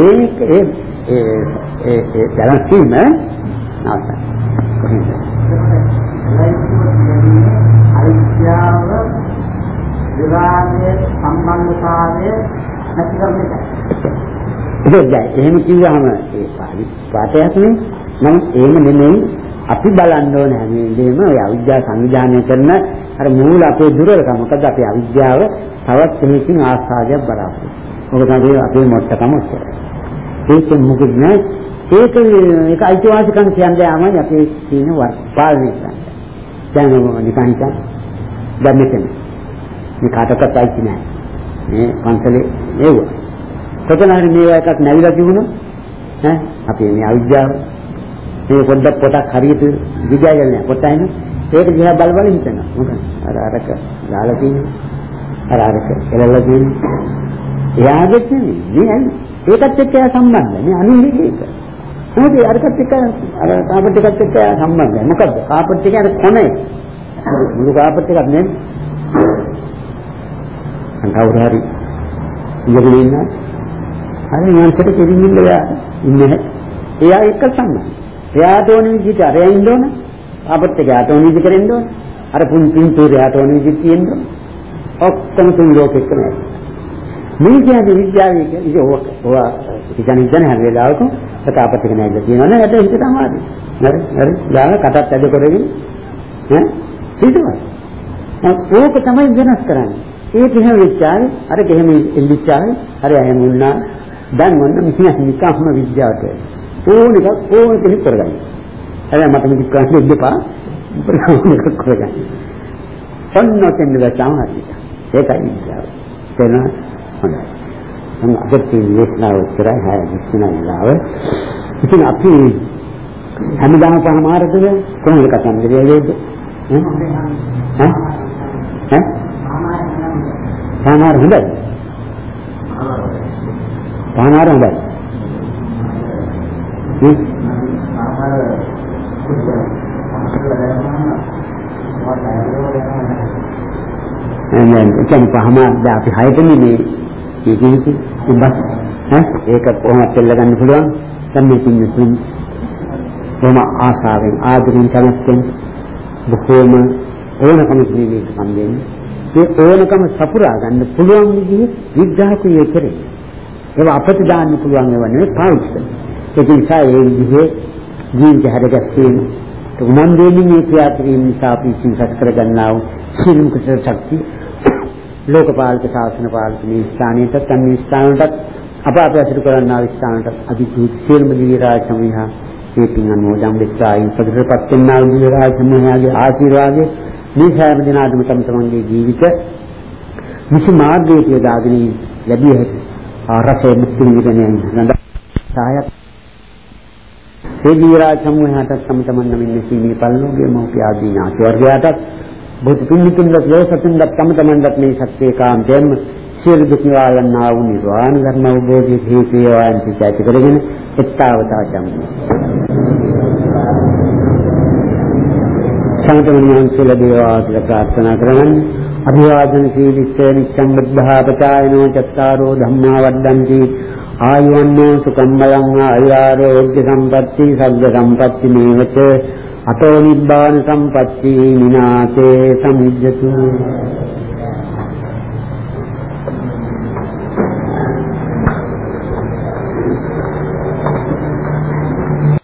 ඒක ඒ ඒ ඒ ඒ දැනසීම නවතන අවිද්‍යාව විරාගය සම්බන්ධ ආකාරය නැති කරන්නේ ඒක දැන් එහෙම කිව්වහම ඒ පාලි පාඨයක් නේ නමුත් එහෙම නෙමෙයි. අපි බලන්න ඕන හැම වෙලේම ඔය අවිද්‍යාව සංවිධානය කරන අර මූල අපේ දුර්වලකම. මොකද අපේ අවිද්‍යාව තවත් කෙනෙක්ගේ ආස්වාදයක් බලාපොරොත්තු. ඔබ තමයි අපේ මොට්ටකම ඒක මොකද නෑ ඒක ඒක අයිතිවාසිකම් කියන්නේ ආමයි අපේ තියෙන පාලනය කරන්නේ. දැන් ඔබ නිකන් හිතන්න. දැන් මෙතන. මේ කාටවත් අයිති නෑ. මේ පන්සලේ ඒව. කොතන හරි මේවා එකක් නැවිලා තිබුණොත් ඈ අපේ මේ අවිද්‍යාව. මේ පොඩ්ඩක් පොතක් හරියට විද්‍යාවල් නෑ පොත අයින ඒක දිහා බල බල හිතනවා. මොකද? අර අරක දාලා තියෙනවා. අර අරක එළලා තියෙනවා. එයාගෙත් නෙමෙයි. මේ ඒකත් එක්ක සම්බන්ධයි මේ අනුන්ගේ ඒක. මොකද අරකට එක්ක අර කාපට් එකත් එක්ක සම්බන්ධයි මොකද කාපට් එක අර කොනේ? මුළු කාපට් එකක් නෙමෙයි කවුරු හරි ඉඳගෙන ඉන්න හරි මනසට කෙලින් ඉන්න ඉන්නේ එයා එක්ක සම්බන්ධයි එයාට ඕන විදිහට අරයා ඉන්න ඕන. අපත් එක යාට ඕන විදිහට කරෙන්න ඕන. අර පුන් පින්තූරයට ඕන විදිහට තියෙන්න ඕන. ඔක්කොම තුන් ලෝකෙක නෑ. මේ කියන්නේ විද්‍යාවේ කියන්නේ ඕක ඕවා ඉතින් ඉතින් හැම වෙලාවකම සතාපත් එක නෑද කියනවනේ ඒක හිත තමයි. හරි හරි යාම කටත් ඇද කරගෙන ඈ හිතනවා. ඕක තමයි වෙනස් කරන්නේ. ඒක එහෙම විචාරය අර කෙහෙම ඉල්ලිචාරය අර එහෙම වුණා දැන් මොන මිනිහ නිකම්ම විද්‍යාවට ඕන එකක් ඕන කෙනෙක් කරගන්න. හැබැයි මට මේක කරන්න දෙපා ඕන එකක් කරගන්න. සම්නෝතෙන් දැසම හරි. ඒකයි ඉස්සාව. එතන හොඳයි. මම අදත් දේශනාව කරා හැය විශ්නාව. ඉතින් අපි හැමදාම සමහරද කොහොමද කතා කරන්නේ? ඈ? ඈ? සමහර හොඳයි. සමහර හොඳයි. එහෙනම් කියන පහම අපි හයතනේ මේ ඒකෙදි ඉබ්බස් ඈ? ඒක කොහොමද දෙල්ල ගන්න පුළුවන්? දැන් මේ පින්නතුන් කොහොම ආසාවෙන් ආදරෙන් කැමැත්තෙන් බොහෝම ඕනකම ජීවිත සම්බෙන්නේ ඒ ඕනකම සපුරා ගන්න පුළුවන් විදිහේ විග්‍රහකයේ කරේ. ඒවා අපිට දාන්න පුළුවන් ඒවා නෙවෙයි පාවිච්චි කරන්න ඒක නිසා ඒ විදිහේ ජීවිත හැදගැස්වීම උනන්දුවෙන් මේ ක්‍රියා කිරීම නිසා අපි සිංසත් කරගන්නා වූ සියලුම කුසල ශක්තිය ලෝකපාලක ශාසන පාලක මේ ස්ථානයටත් අන්‍ය ස්ථානවලට අප අප ඇසුරු කරන්නා ස්ථානට අධිකෘත සියලුම දිව්‍ය රාජ සමූහා මේ පින් අනුමෝදන් වෙච්චායි සදරපත් වෙනා දිව්‍ය රාජ සමූහයාගේ ආශිර්වාදයේ මේ සෑම දිනාටම තම තමන්ගේ ජීවිත මිසි මාර්ගයේ තියදාගෙන ලැබිය හැකි ආරසේ මුක්ති විඳින යන සායත්. ඒ ජීවරාජ සමූහයට තම තමන් නමින් නැසීමේ පල්ලෝගේ මෞපිය ආදී ඥාති වර්ගයාට බුදු පිළිතුරුත් ලෝසතුන්වත් තම තමන්වත් මේ සත්‍ය කාන්තෙන් සියලු දුක් නිවාරණා වූ නිර්වාණ ධර්ම අවබෝධයේ හේතු වේවාන් සිතයි කරගෙන එත්තාවතා ධම්ම සංතමනියන් සියලු දේවා කියලා ප්‍රාර්ථනා කරගන්න අභිවාදන සීලිස්ස නිච්ඡම් බුද්ධාපචායනෝ චත්තාරෝ ධම්මා වද්දන්ති ආයුවන්නෝ සුඛම් බලං ආයාරෝග්‍ය සම්පatti සග්ග සම්පatti මේවච අතෝ නිබ්බාන සම්පatti විනාසේ සමුජ්ජතු